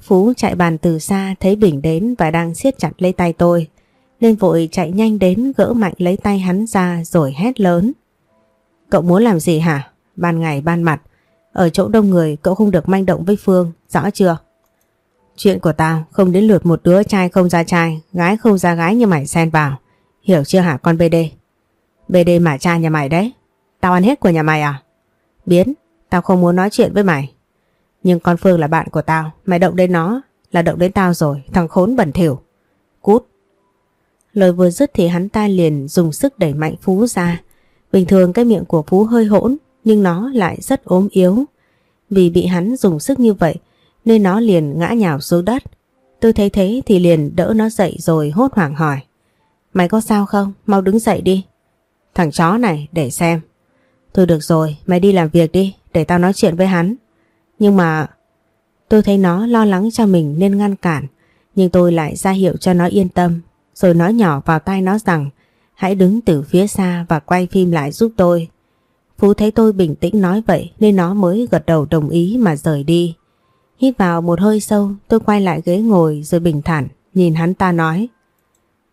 S1: Phú chạy bàn từ xa thấy Bình đến và đang siết chặt lấy tay tôi nên vội chạy nhanh đến gỡ mạnh lấy tay hắn ra rồi hét lớn. Cậu muốn làm gì hả? Ban ngày ban mặt ở chỗ đông người cậu không được manh động với Phương, rõ chưa? Chuyện của tao không đến lượt một đứa trai không ra trai, gái không ra gái như mày xen vào. Hiểu chưa hả con BD? BD mà cha nhà mày đấy. Tao ăn hết của nhà mày à? Biến, tao không muốn nói chuyện với mày. Nhưng con Phương là bạn của tao, mày động đến nó là động đến tao rồi, thằng khốn bẩn thỉu. Cút. Lời vừa dứt thì hắn ta liền dùng sức đẩy mạnh Phú ra. Bình thường cái miệng của Phú hơi hỗn, nhưng nó lại rất ốm yếu. Vì bị hắn dùng sức như vậy nên nó liền ngã nhào xuống đất. Tôi thấy thế thì liền đỡ nó dậy rồi hốt hoảng hỏi. Mày có sao không? Mau đứng dậy đi. Thằng chó này để xem. Thôi được rồi, mày đi làm việc đi, để tao nói chuyện với hắn. Nhưng mà... Tôi thấy nó lo lắng cho mình nên ngăn cản, nhưng tôi lại ra hiệu cho nó yên tâm, rồi nói nhỏ vào tai nó rằng hãy đứng từ phía xa và quay phim lại giúp tôi. Phú thấy tôi bình tĩnh nói vậy nên nó mới gật đầu đồng ý mà rời đi. Hít vào một hơi sâu tôi quay lại ghế ngồi rồi bình thản nhìn hắn ta nói.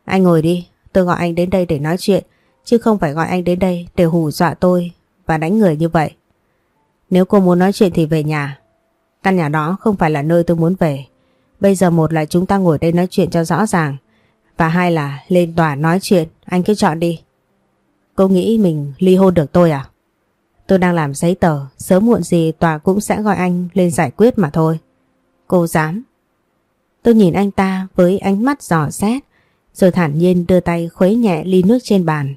S1: Anh ngồi đi, tôi gọi anh đến đây để nói chuyện chứ không phải gọi anh đến đây để hù dọa tôi và đánh người như vậy. Nếu cô muốn nói chuyện thì về nhà. Căn nhà đó không phải là nơi tôi muốn về. Bây giờ một là chúng ta ngồi đây nói chuyện cho rõ ràng và hai là lên tòa nói chuyện, anh cứ chọn đi. Cô nghĩ mình ly hôn được tôi à? Tôi đang làm giấy tờ, sớm muộn gì tòa cũng sẽ gọi anh lên giải quyết mà thôi. Cô dám. Tôi nhìn anh ta với ánh mắt giỏ xét, rồi thản nhiên đưa tay khuấy nhẹ ly nước trên bàn,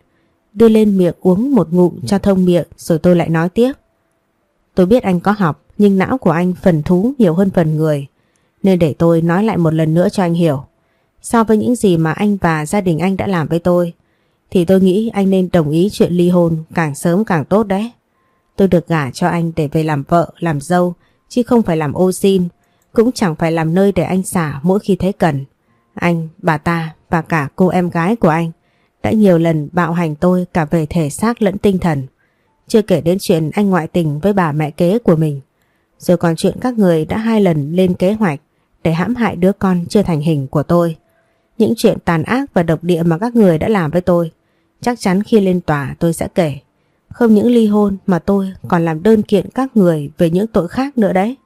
S1: đưa lên miệng uống một ngụm cho thông miệng rồi tôi lại nói tiếp. Tôi biết anh có học nhưng não của anh phần thú nhiều hơn phần người, nên để tôi nói lại một lần nữa cho anh hiểu. So với những gì mà anh và gia đình anh đã làm với tôi, thì tôi nghĩ anh nên đồng ý chuyện ly hôn càng sớm càng tốt đấy. Tôi được gả cho anh để về làm vợ, làm dâu, chứ không phải làm ô xin, cũng chẳng phải làm nơi để anh xả mỗi khi thấy cần. Anh, bà ta và cả cô em gái của anh đã nhiều lần bạo hành tôi cả về thể xác lẫn tinh thần. Chưa kể đến chuyện anh ngoại tình với bà mẹ kế của mình. Rồi còn chuyện các người đã hai lần lên kế hoạch để hãm hại đứa con chưa thành hình của tôi. Những chuyện tàn ác và độc địa mà các người đã làm với tôi. Chắc chắn khi lên tòa tôi sẽ kể. Không những ly hôn mà tôi còn làm đơn kiện các người về những tội khác nữa đấy.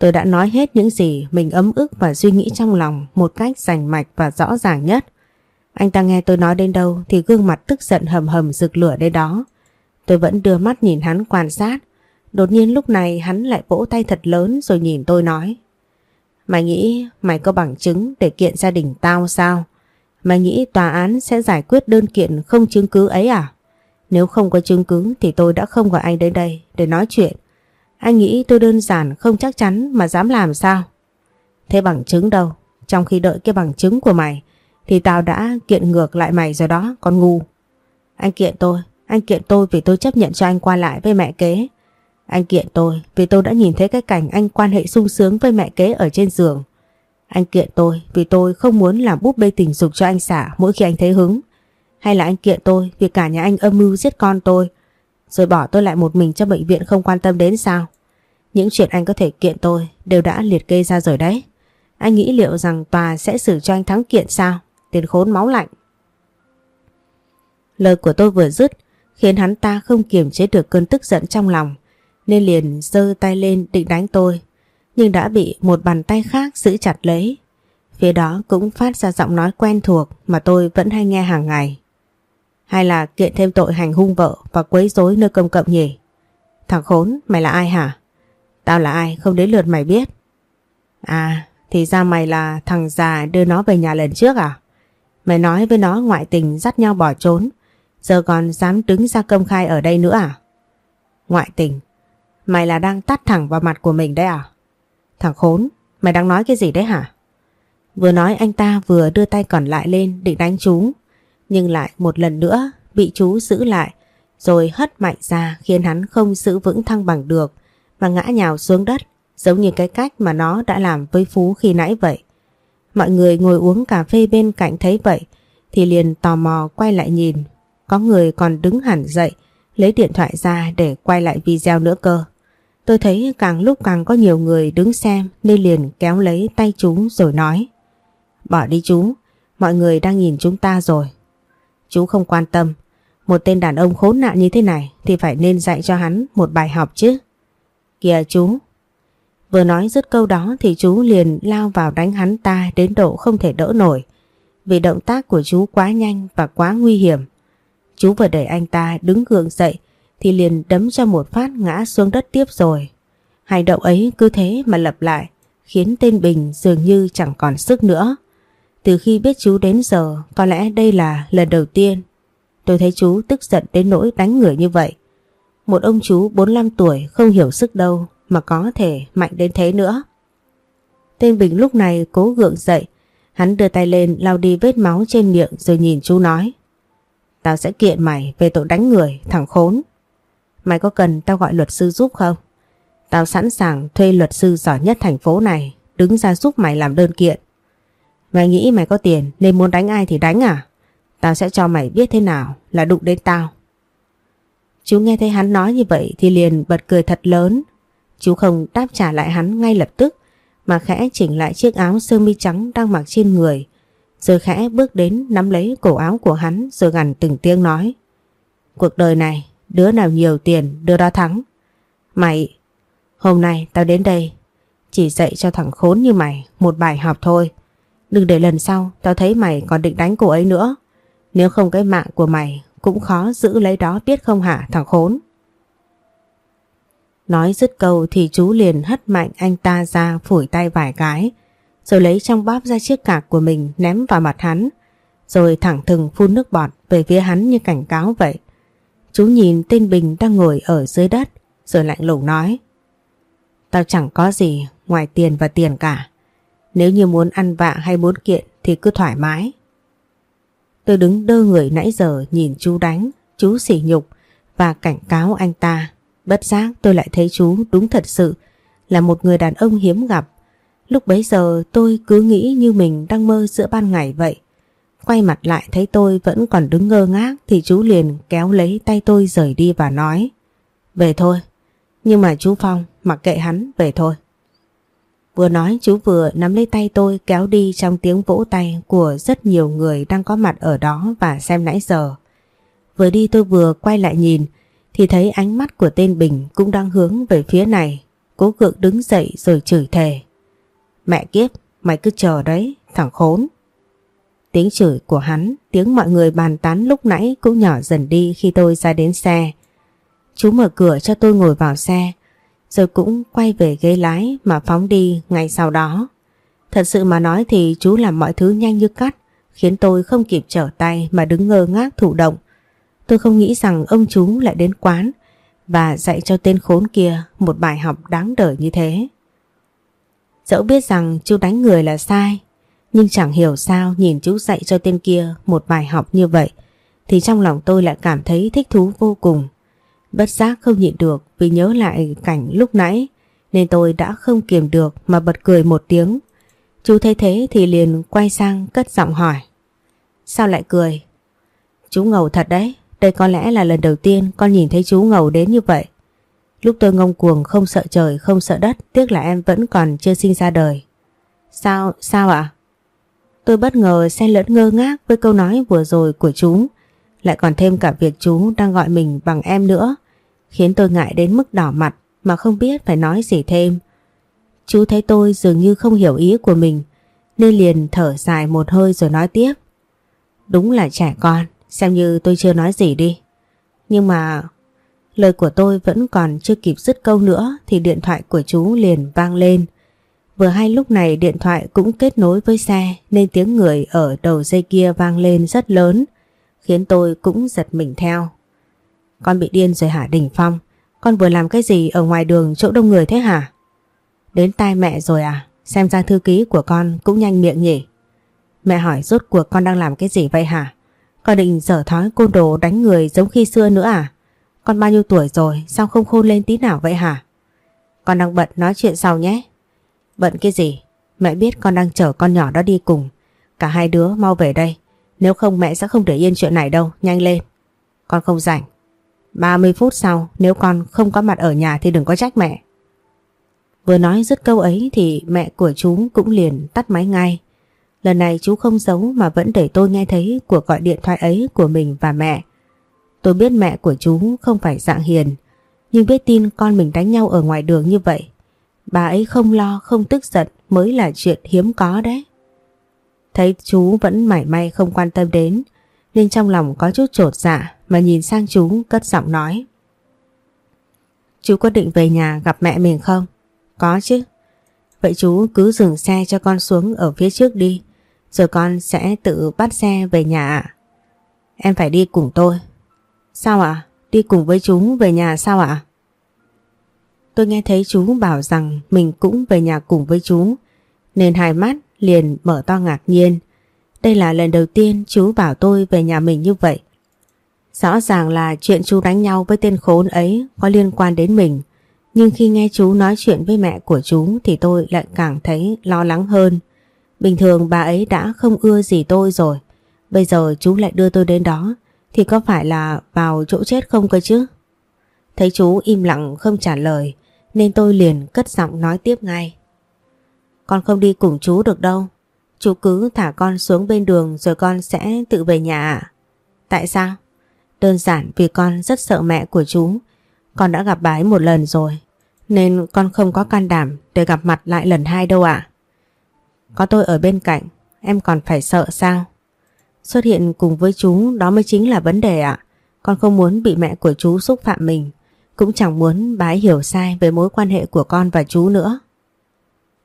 S1: Tôi đã nói hết những gì mình ấm ức và suy nghĩ trong lòng một cách rành mạch và rõ ràng nhất. Anh ta nghe tôi nói đến đâu thì gương mặt tức giận hầm hầm rực lửa đến đó. Tôi vẫn đưa mắt nhìn hắn quan sát. Đột nhiên lúc này hắn lại vỗ tay thật lớn rồi nhìn tôi nói. Mày nghĩ mày có bằng chứng để kiện gia đình tao sao? Mày nghĩ tòa án sẽ giải quyết đơn kiện không chứng cứ ấy à? Nếu không có chứng cứ thì tôi đã không gọi anh đến đây để nói chuyện. Anh nghĩ tôi đơn giản không chắc chắn mà dám làm sao? Thế bằng chứng đâu? Trong khi đợi cái bằng chứng của mày thì tao đã kiện ngược lại mày rồi đó, con ngu. Anh kiện tôi, anh kiện tôi vì tôi chấp nhận cho anh qua lại với mẹ kế. Anh kiện tôi vì tôi đã nhìn thấy cái cảnh anh quan hệ sung sướng với mẹ kế ở trên giường. Anh kiện tôi vì tôi không muốn làm búp bê tình dục cho anh xả mỗi khi anh thấy hứng. Hay là anh kiện tôi vì cả nhà anh âm mưu giết con tôi rồi bỏ tôi lại một mình cho bệnh viện không quan tâm đến sao? Những chuyện anh có thể kiện tôi đều đã liệt kê ra rồi đấy. Anh nghĩ liệu rằng tòa sẽ xử cho anh thắng kiện sao? Tiền khốn máu lạnh. Lời của tôi vừa dứt, khiến hắn ta không kiềm chế được cơn tức giận trong lòng, nên liền giơ tay lên định đánh tôi, nhưng đã bị một bàn tay khác giữ chặt lấy. Phía đó cũng phát ra giọng nói quen thuộc mà tôi vẫn hay nghe hàng ngày. Hay là kiện thêm tội hành hung vợ và quấy rối nơi công cộng nhỉ? Thằng khốn, mày là ai hả? Tao là ai, không đến lượt mày biết. À, thì ra mày là thằng già đưa nó về nhà lần trước à? Mày nói với nó ngoại tình dắt nhau bỏ trốn, giờ còn dám đứng ra công khai ở đây nữa à? Ngoại tình? Mày là đang tắt thẳng vào mặt của mình đấy à? Thằng khốn, mày đang nói cái gì đấy hả? Vừa nói anh ta vừa đưa tay còn lại lên định đánh chú, nhưng lại một lần nữa bị chú giữ lại rồi hất mạnh ra khiến hắn không giữ vững thăng bằng được và ngã nhào xuống đất giống như cái cách mà nó đã làm với Phú khi nãy vậy. Mọi người ngồi uống cà phê bên cạnh thấy vậy thì liền tò mò quay lại nhìn. Có người còn đứng hẳn dậy lấy điện thoại ra để quay lại video nữa cơ. Tôi thấy càng lúc càng có nhiều người đứng xem nên liền kéo lấy tay chú rồi nói Bỏ đi chú, mọi người đang nhìn chúng ta rồi. Chú không quan tâm, một tên đàn ông khốn nạn như thế này thì phải nên dạy cho hắn một bài học chứ. Kìa chú. Vừa nói dứt câu đó thì chú liền lao vào đánh hắn ta đến độ không thể đỡ nổi. Vì động tác của chú quá nhanh và quá nguy hiểm. Chú vừa đẩy anh ta đứng gượng dậy thì liền đấm cho một phát ngã xuống đất tiếp rồi. Hành động ấy cứ thế mà lặp lại khiến tên Bình dường như chẳng còn sức nữa. Từ khi biết chú đến giờ có lẽ đây là lần đầu tiên tôi thấy chú tức giận đến nỗi đánh người như vậy. Một ông chú 45 tuổi không hiểu sức đâu mà có thể mạnh đến thế nữa. Tên Bình lúc này cố gượng dậy, hắn đưa tay lên lau đi vết máu trên miệng rồi nhìn chú nói. Tao sẽ kiện mày về tội đánh người, thằng khốn. Mày có cần tao gọi luật sư giúp không? Tao sẵn sàng thuê luật sư giỏi nhất thành phố này đứng ra giúp mày làm đơn kiện. Mày nghĩ mày có tiền nên muốn đánh ai thì đánh à? Tao sẽ cho mày biết thế nào là đụng đến tao. Chú nghe thấy hắn nói như vậy thì liền bật cười thật lớn. Chú không đáp trả lại hắn ngay lập tức mà khẽ chỉnh lại chiếc áo sơ mi trắng đang mặc trên người. Rồi khẽ bước đến nắm lấy cổ áo của hắn rồi gằn từng tiếng nói. Cuộc đời này đứa nào nhiều tiền đứa đó thắng. Mày, hôm nay tao đến đây chỉ dạy cho thằng khốn như mày một bài học thôi. Đừng để lần sau tao thấy mày còn định đánh cô ấy nữa. Nếu không cái mạng của mày cũng khó giữ lấy đó, biết không hả, thằng khốn. Nói dứt câu thì chú liền hất mạnh anh ta ra phủi tay vài cái, rồi lấy trong bóp ra chiếc cạc của mình ném vào mặt hắn, rồi thẳng thừng phun nước bọt về phía hắn như cảnh cáo vậy. Chú nhìn tên Bình đang ngồi ở dưới đất, rồi lạnh lùng nói, Tao chẳng có gì ngoài tiền và tiền cả. Nếu như muốn ăn vạ hay muốn kiện thì cứ thoải mái. Tôi đứng đơ người nãy giờ nhìn chú đánh, chú sỉ nhục và cảnh cáo anh ta. Bất giác tôi lại thấy chú đúng thật sự là một người đàn ông hiếm gặp. Lúc bấy giờ tôi cứ nghĩ như mình đang mơ giữa ban ngày vậy. Quay mặt lại thấy tôi vẫn còn đứng ngơ ngác thì chú liền kéo lấy tay tôi rời đi và nói Về thôi. Nhưng mà chú Phong mặc kệ hắn về thôi. Vừa nói chú vừa nắm lấy tay tôi kéo đi trong tiếng vỗ tay của rất nhiều người đang có mặt ở đó và xem nãy giờ. Vừa đi tôi vừa quay lại nhìn thì thấy ánh mắt của tên Bình cũng đang hướng về phía này. Cố gượng đứng dậy rồi chửi thề. Mẹ kiếp, mày cứ chờ đấy, thằng khốn. Tiếng chửi của hắn, tiếng mọi người bàn tán lúc nãy cũng nhỏ dần đi khi tôi ra đến xe. Chú mở cửa cho tôi ngồi vào xe rồi cũng quay về ghế lái mà phóng đi ngay sau đó. Thật sự mà nói thì chú làm mọi thứ nhanh như cắt, khiến tôi không kịp trở tay mà đứng ngơ ngác thụ động. Tôi không nghĩ rằng ông chú lại đến quán và dạy cho tên khốn kia một bài học đáng đời như thế. Dẫu biết rằng chú đánh người là sai, nhưng chẳng hiểu sao nhìn chú dạy cho tên kia một bài học như vậy thì trong lòng tôi lại cảm thấy thích thú vô cùng. Bất giác không nhịn được vì nhớ lại cảnh lúc nãy nên tôi đã không kiềm được mà bật cười một tiếng. Chú thấy thế thì liền quay sang cất giọng hỏi. Sao lại cười? Chú ngầu thật đấy, đây có lẽ là lần đầu tiên con nhìn thấy chú ngầu đến như vậy. Lúc tôi ngông cuồng không sợ trời không sợ đất tiếc là em vẫn còn chưa sinh ra đời. Sao, sao ạ? Tôi bất ngờ xen lẫn ngơ ngác với câu nói vừa rồi của chú. Lại còn thêm cả việc chú đang gọi mình bằng em nữa khiến tôi ngại đến mức đỏ mặt mà không biết phải nói gì thêm. Chú thấy tôi dường như không hiểu ý của mình nên liền thở dài một hơi rồi nói tiếp. Đúng là trẻ con, xem như tôi chưa nói gì đi. Nhưng mà lời của tôi vẫn còn chưa kịp dứt câu nữa thì điện thoại của chú liền vang lên. Vừa hay lúc này điện thoại cũng kết nối với xe nên tiếng người ở đầu dây kia vang lên rất lớn, khiến tôi cũng giật mình theo. Con bị điên rồi hả, Đình Phong? Con vừa làm cái gì ở ngoài đường chỗ đông người thế hả? Đến tai mẹ rồi à? Xem ra thư ký của con cũng nhanh miệng nhỉ? Mẹ hỏi rốt cuộc con đang làm cái gì vậy hả? Con định dở thói côn đồ đánh người giống khi xưa nữa à? Con bao nhiêu tuổi rồi, sao không khôn lên tí nào vậy hả? Con đang bận, nói chuyện sau nhé. Bận cái gì? Mẹ biết con đang chở con nhỏ đó đi cùng. Cả hai đứa mau về đây. Nếu không mẹ sẽ không để yên chuyện này đâu. Nhanh lên. Con không rảnh. 30 phút sau nếu con không có mặt ở nhà thì đừng có trách mẹ. Vừa nói dứt câu ấy thì mẹ của chú cũng liền tắt máy ngay. Lần này chú không giấu mà vẫn để tôi nghe thấy cuộc gọi điện thoại ấy của mình và mẹ. Tôi biết mẹ của chú không phải dạng hiền, nhưng biết tin con mình đánh nhau ở ngoài đường như vậy. Bà ấy không lo, không tức giận mới là chuyện hiếm có đấy. Thấy chú vẫn mảy may không quan tâm đến, nên trong lòng có chút trột dạ mà nhìn sang chú cất giọng nói. Chú có định về nhà gặp mẹ mình không? Có chứ. Vậy chú cứ dừng xe cho con xuống ở phía trước đi, rồi con sẽ tự bắt xe về nhà ạ. Em phải đi cùng tôi. Sao ạ? Đi cùng với chú về nhà sao ạ? Tôi nghe thấy chú bảo rằng mình cũng về nhà cùng với chú, nên hai mắt liền mở to ngạc nhiên. Đây là lần đầu tiên chú bảo tôi về nhà mình như vậy. Rõ ràng là chuyện chú đánh nhau với tên khốn ấy có liên quan đến mình. Nhưng khi nghe chú nói chuyện với mẹ của chú thì tôi lại càng thấy lo lắng hơn. Bình thường bà ấy đã không ưa gì tôi rồi. Bây giờ chú lại đưa tôi đến đó, thì có phải là vào chỗ chết không cơ chứ? Thấy chú im lặng không trả lời, nên tôi liền cất giọng nói tiếp ngay. Con không đi cùng chú được đâu. Chú cứ thả con xuống bên đường rồi con sẽ tự về nhà ạ. Tại sao? Đơn giản vì con rất sợ mẹ của chú. Con đã gặp bà ấy một lần rồi. Nên con không có can đảm để gặp mặt lại lần hai đâu ạ. Có tôi ở bên cạnh, em còn phải sợ sao? Xuất hiện cùng với chú đó mới chính là vấn đề ạ. Con không muốn bị mẹ của chú xúc phạm mình. Cũng chẳng muốn bà ấy hiểu sai về mối quan hệ của con và chú nữa.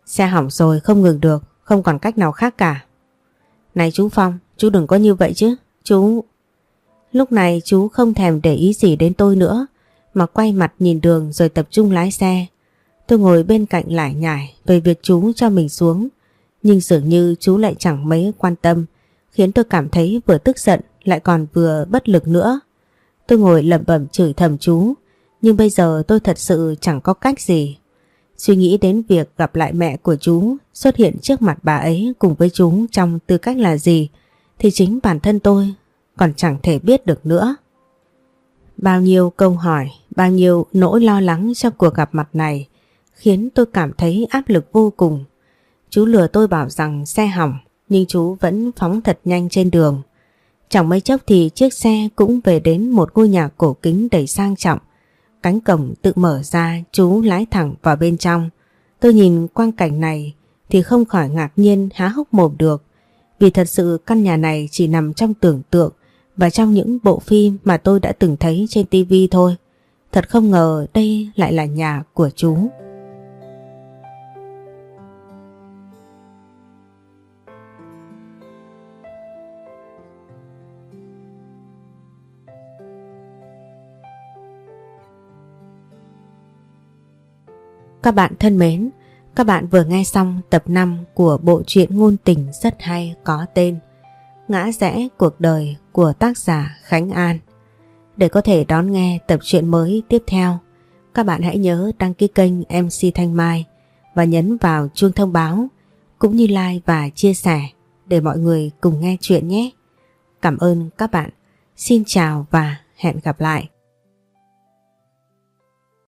S1: Xe hỏng rồi không ngừng được, không còn cách nào khác cả. Này chú Phong, chú đừng có như vậy chứ. Chú... Lúc này chú không thèm để ý gì đến tôi nữa mà quay mặt nhìn đường rồi tập trung lái xe. Tôi ngồi bên cạnh lại nhải về việc chú cho mình xuống nhưng dường như chú lại chẳng mấy quan tâm khiến tôi cảm thấy vừa tức giận lại còn vừa bất lực nữa. Tôi ngồi lẩm bẩm chửi thầm chú nhưng bây giờ tôi thật sự chẳng có cách gì. Suy nghĩ đến việc gặp lại mẹ của chú xuất hiện trước mặt bà ấy cùng với chúng trong tư cách là gì thì chính bản thân tôi còn chẳng thể biết được nữa. Bao nhiêu câu hỏi, bao nhiêu nỗi lo lắng trong cuộc gặp mặt này khiến tôi cảm thấy áp lực vô cùng. Chú lừa tôi bảo rằng xe hỏng nhưng chú vẫn phóng thật nhanh trên đường. Chẳng mấy chốc thì chiếc xe cũng về đến một ngôi nhà cổ kính đầy sang trọng. Cánh cổng tự mở ra, chú lái thẳng vào bên trong. Tôi nhìn quang cảnh này thì không khỏi ngạc nhiên, há hốc mồm được. Vì thật sự căn nhà này chỉ nằm trong tưởng tượng và trong những bộ phim mà tôi đã từng thấy trên tivi thôi. Thật không ngờ đây lại là nhà của chú. Các bạn thân mến, các bạn vừa nghe xong tập 5 của bộ truyện ngôn tình rất hay có tên Ngã rẽ cuộc đời của tác giả Khánh An. Để có thể đón nghe tập truyện mới tiếp theo, các bạn hãy nhớ đăng ký kênh MC Thanh Mai và nhấn vào chuông thông báo cũng như like và chia sẻ để mọi người cùng nghe chuyện nhé. Cảm ơn các bạn. Xin chào và hẹn gặp lại.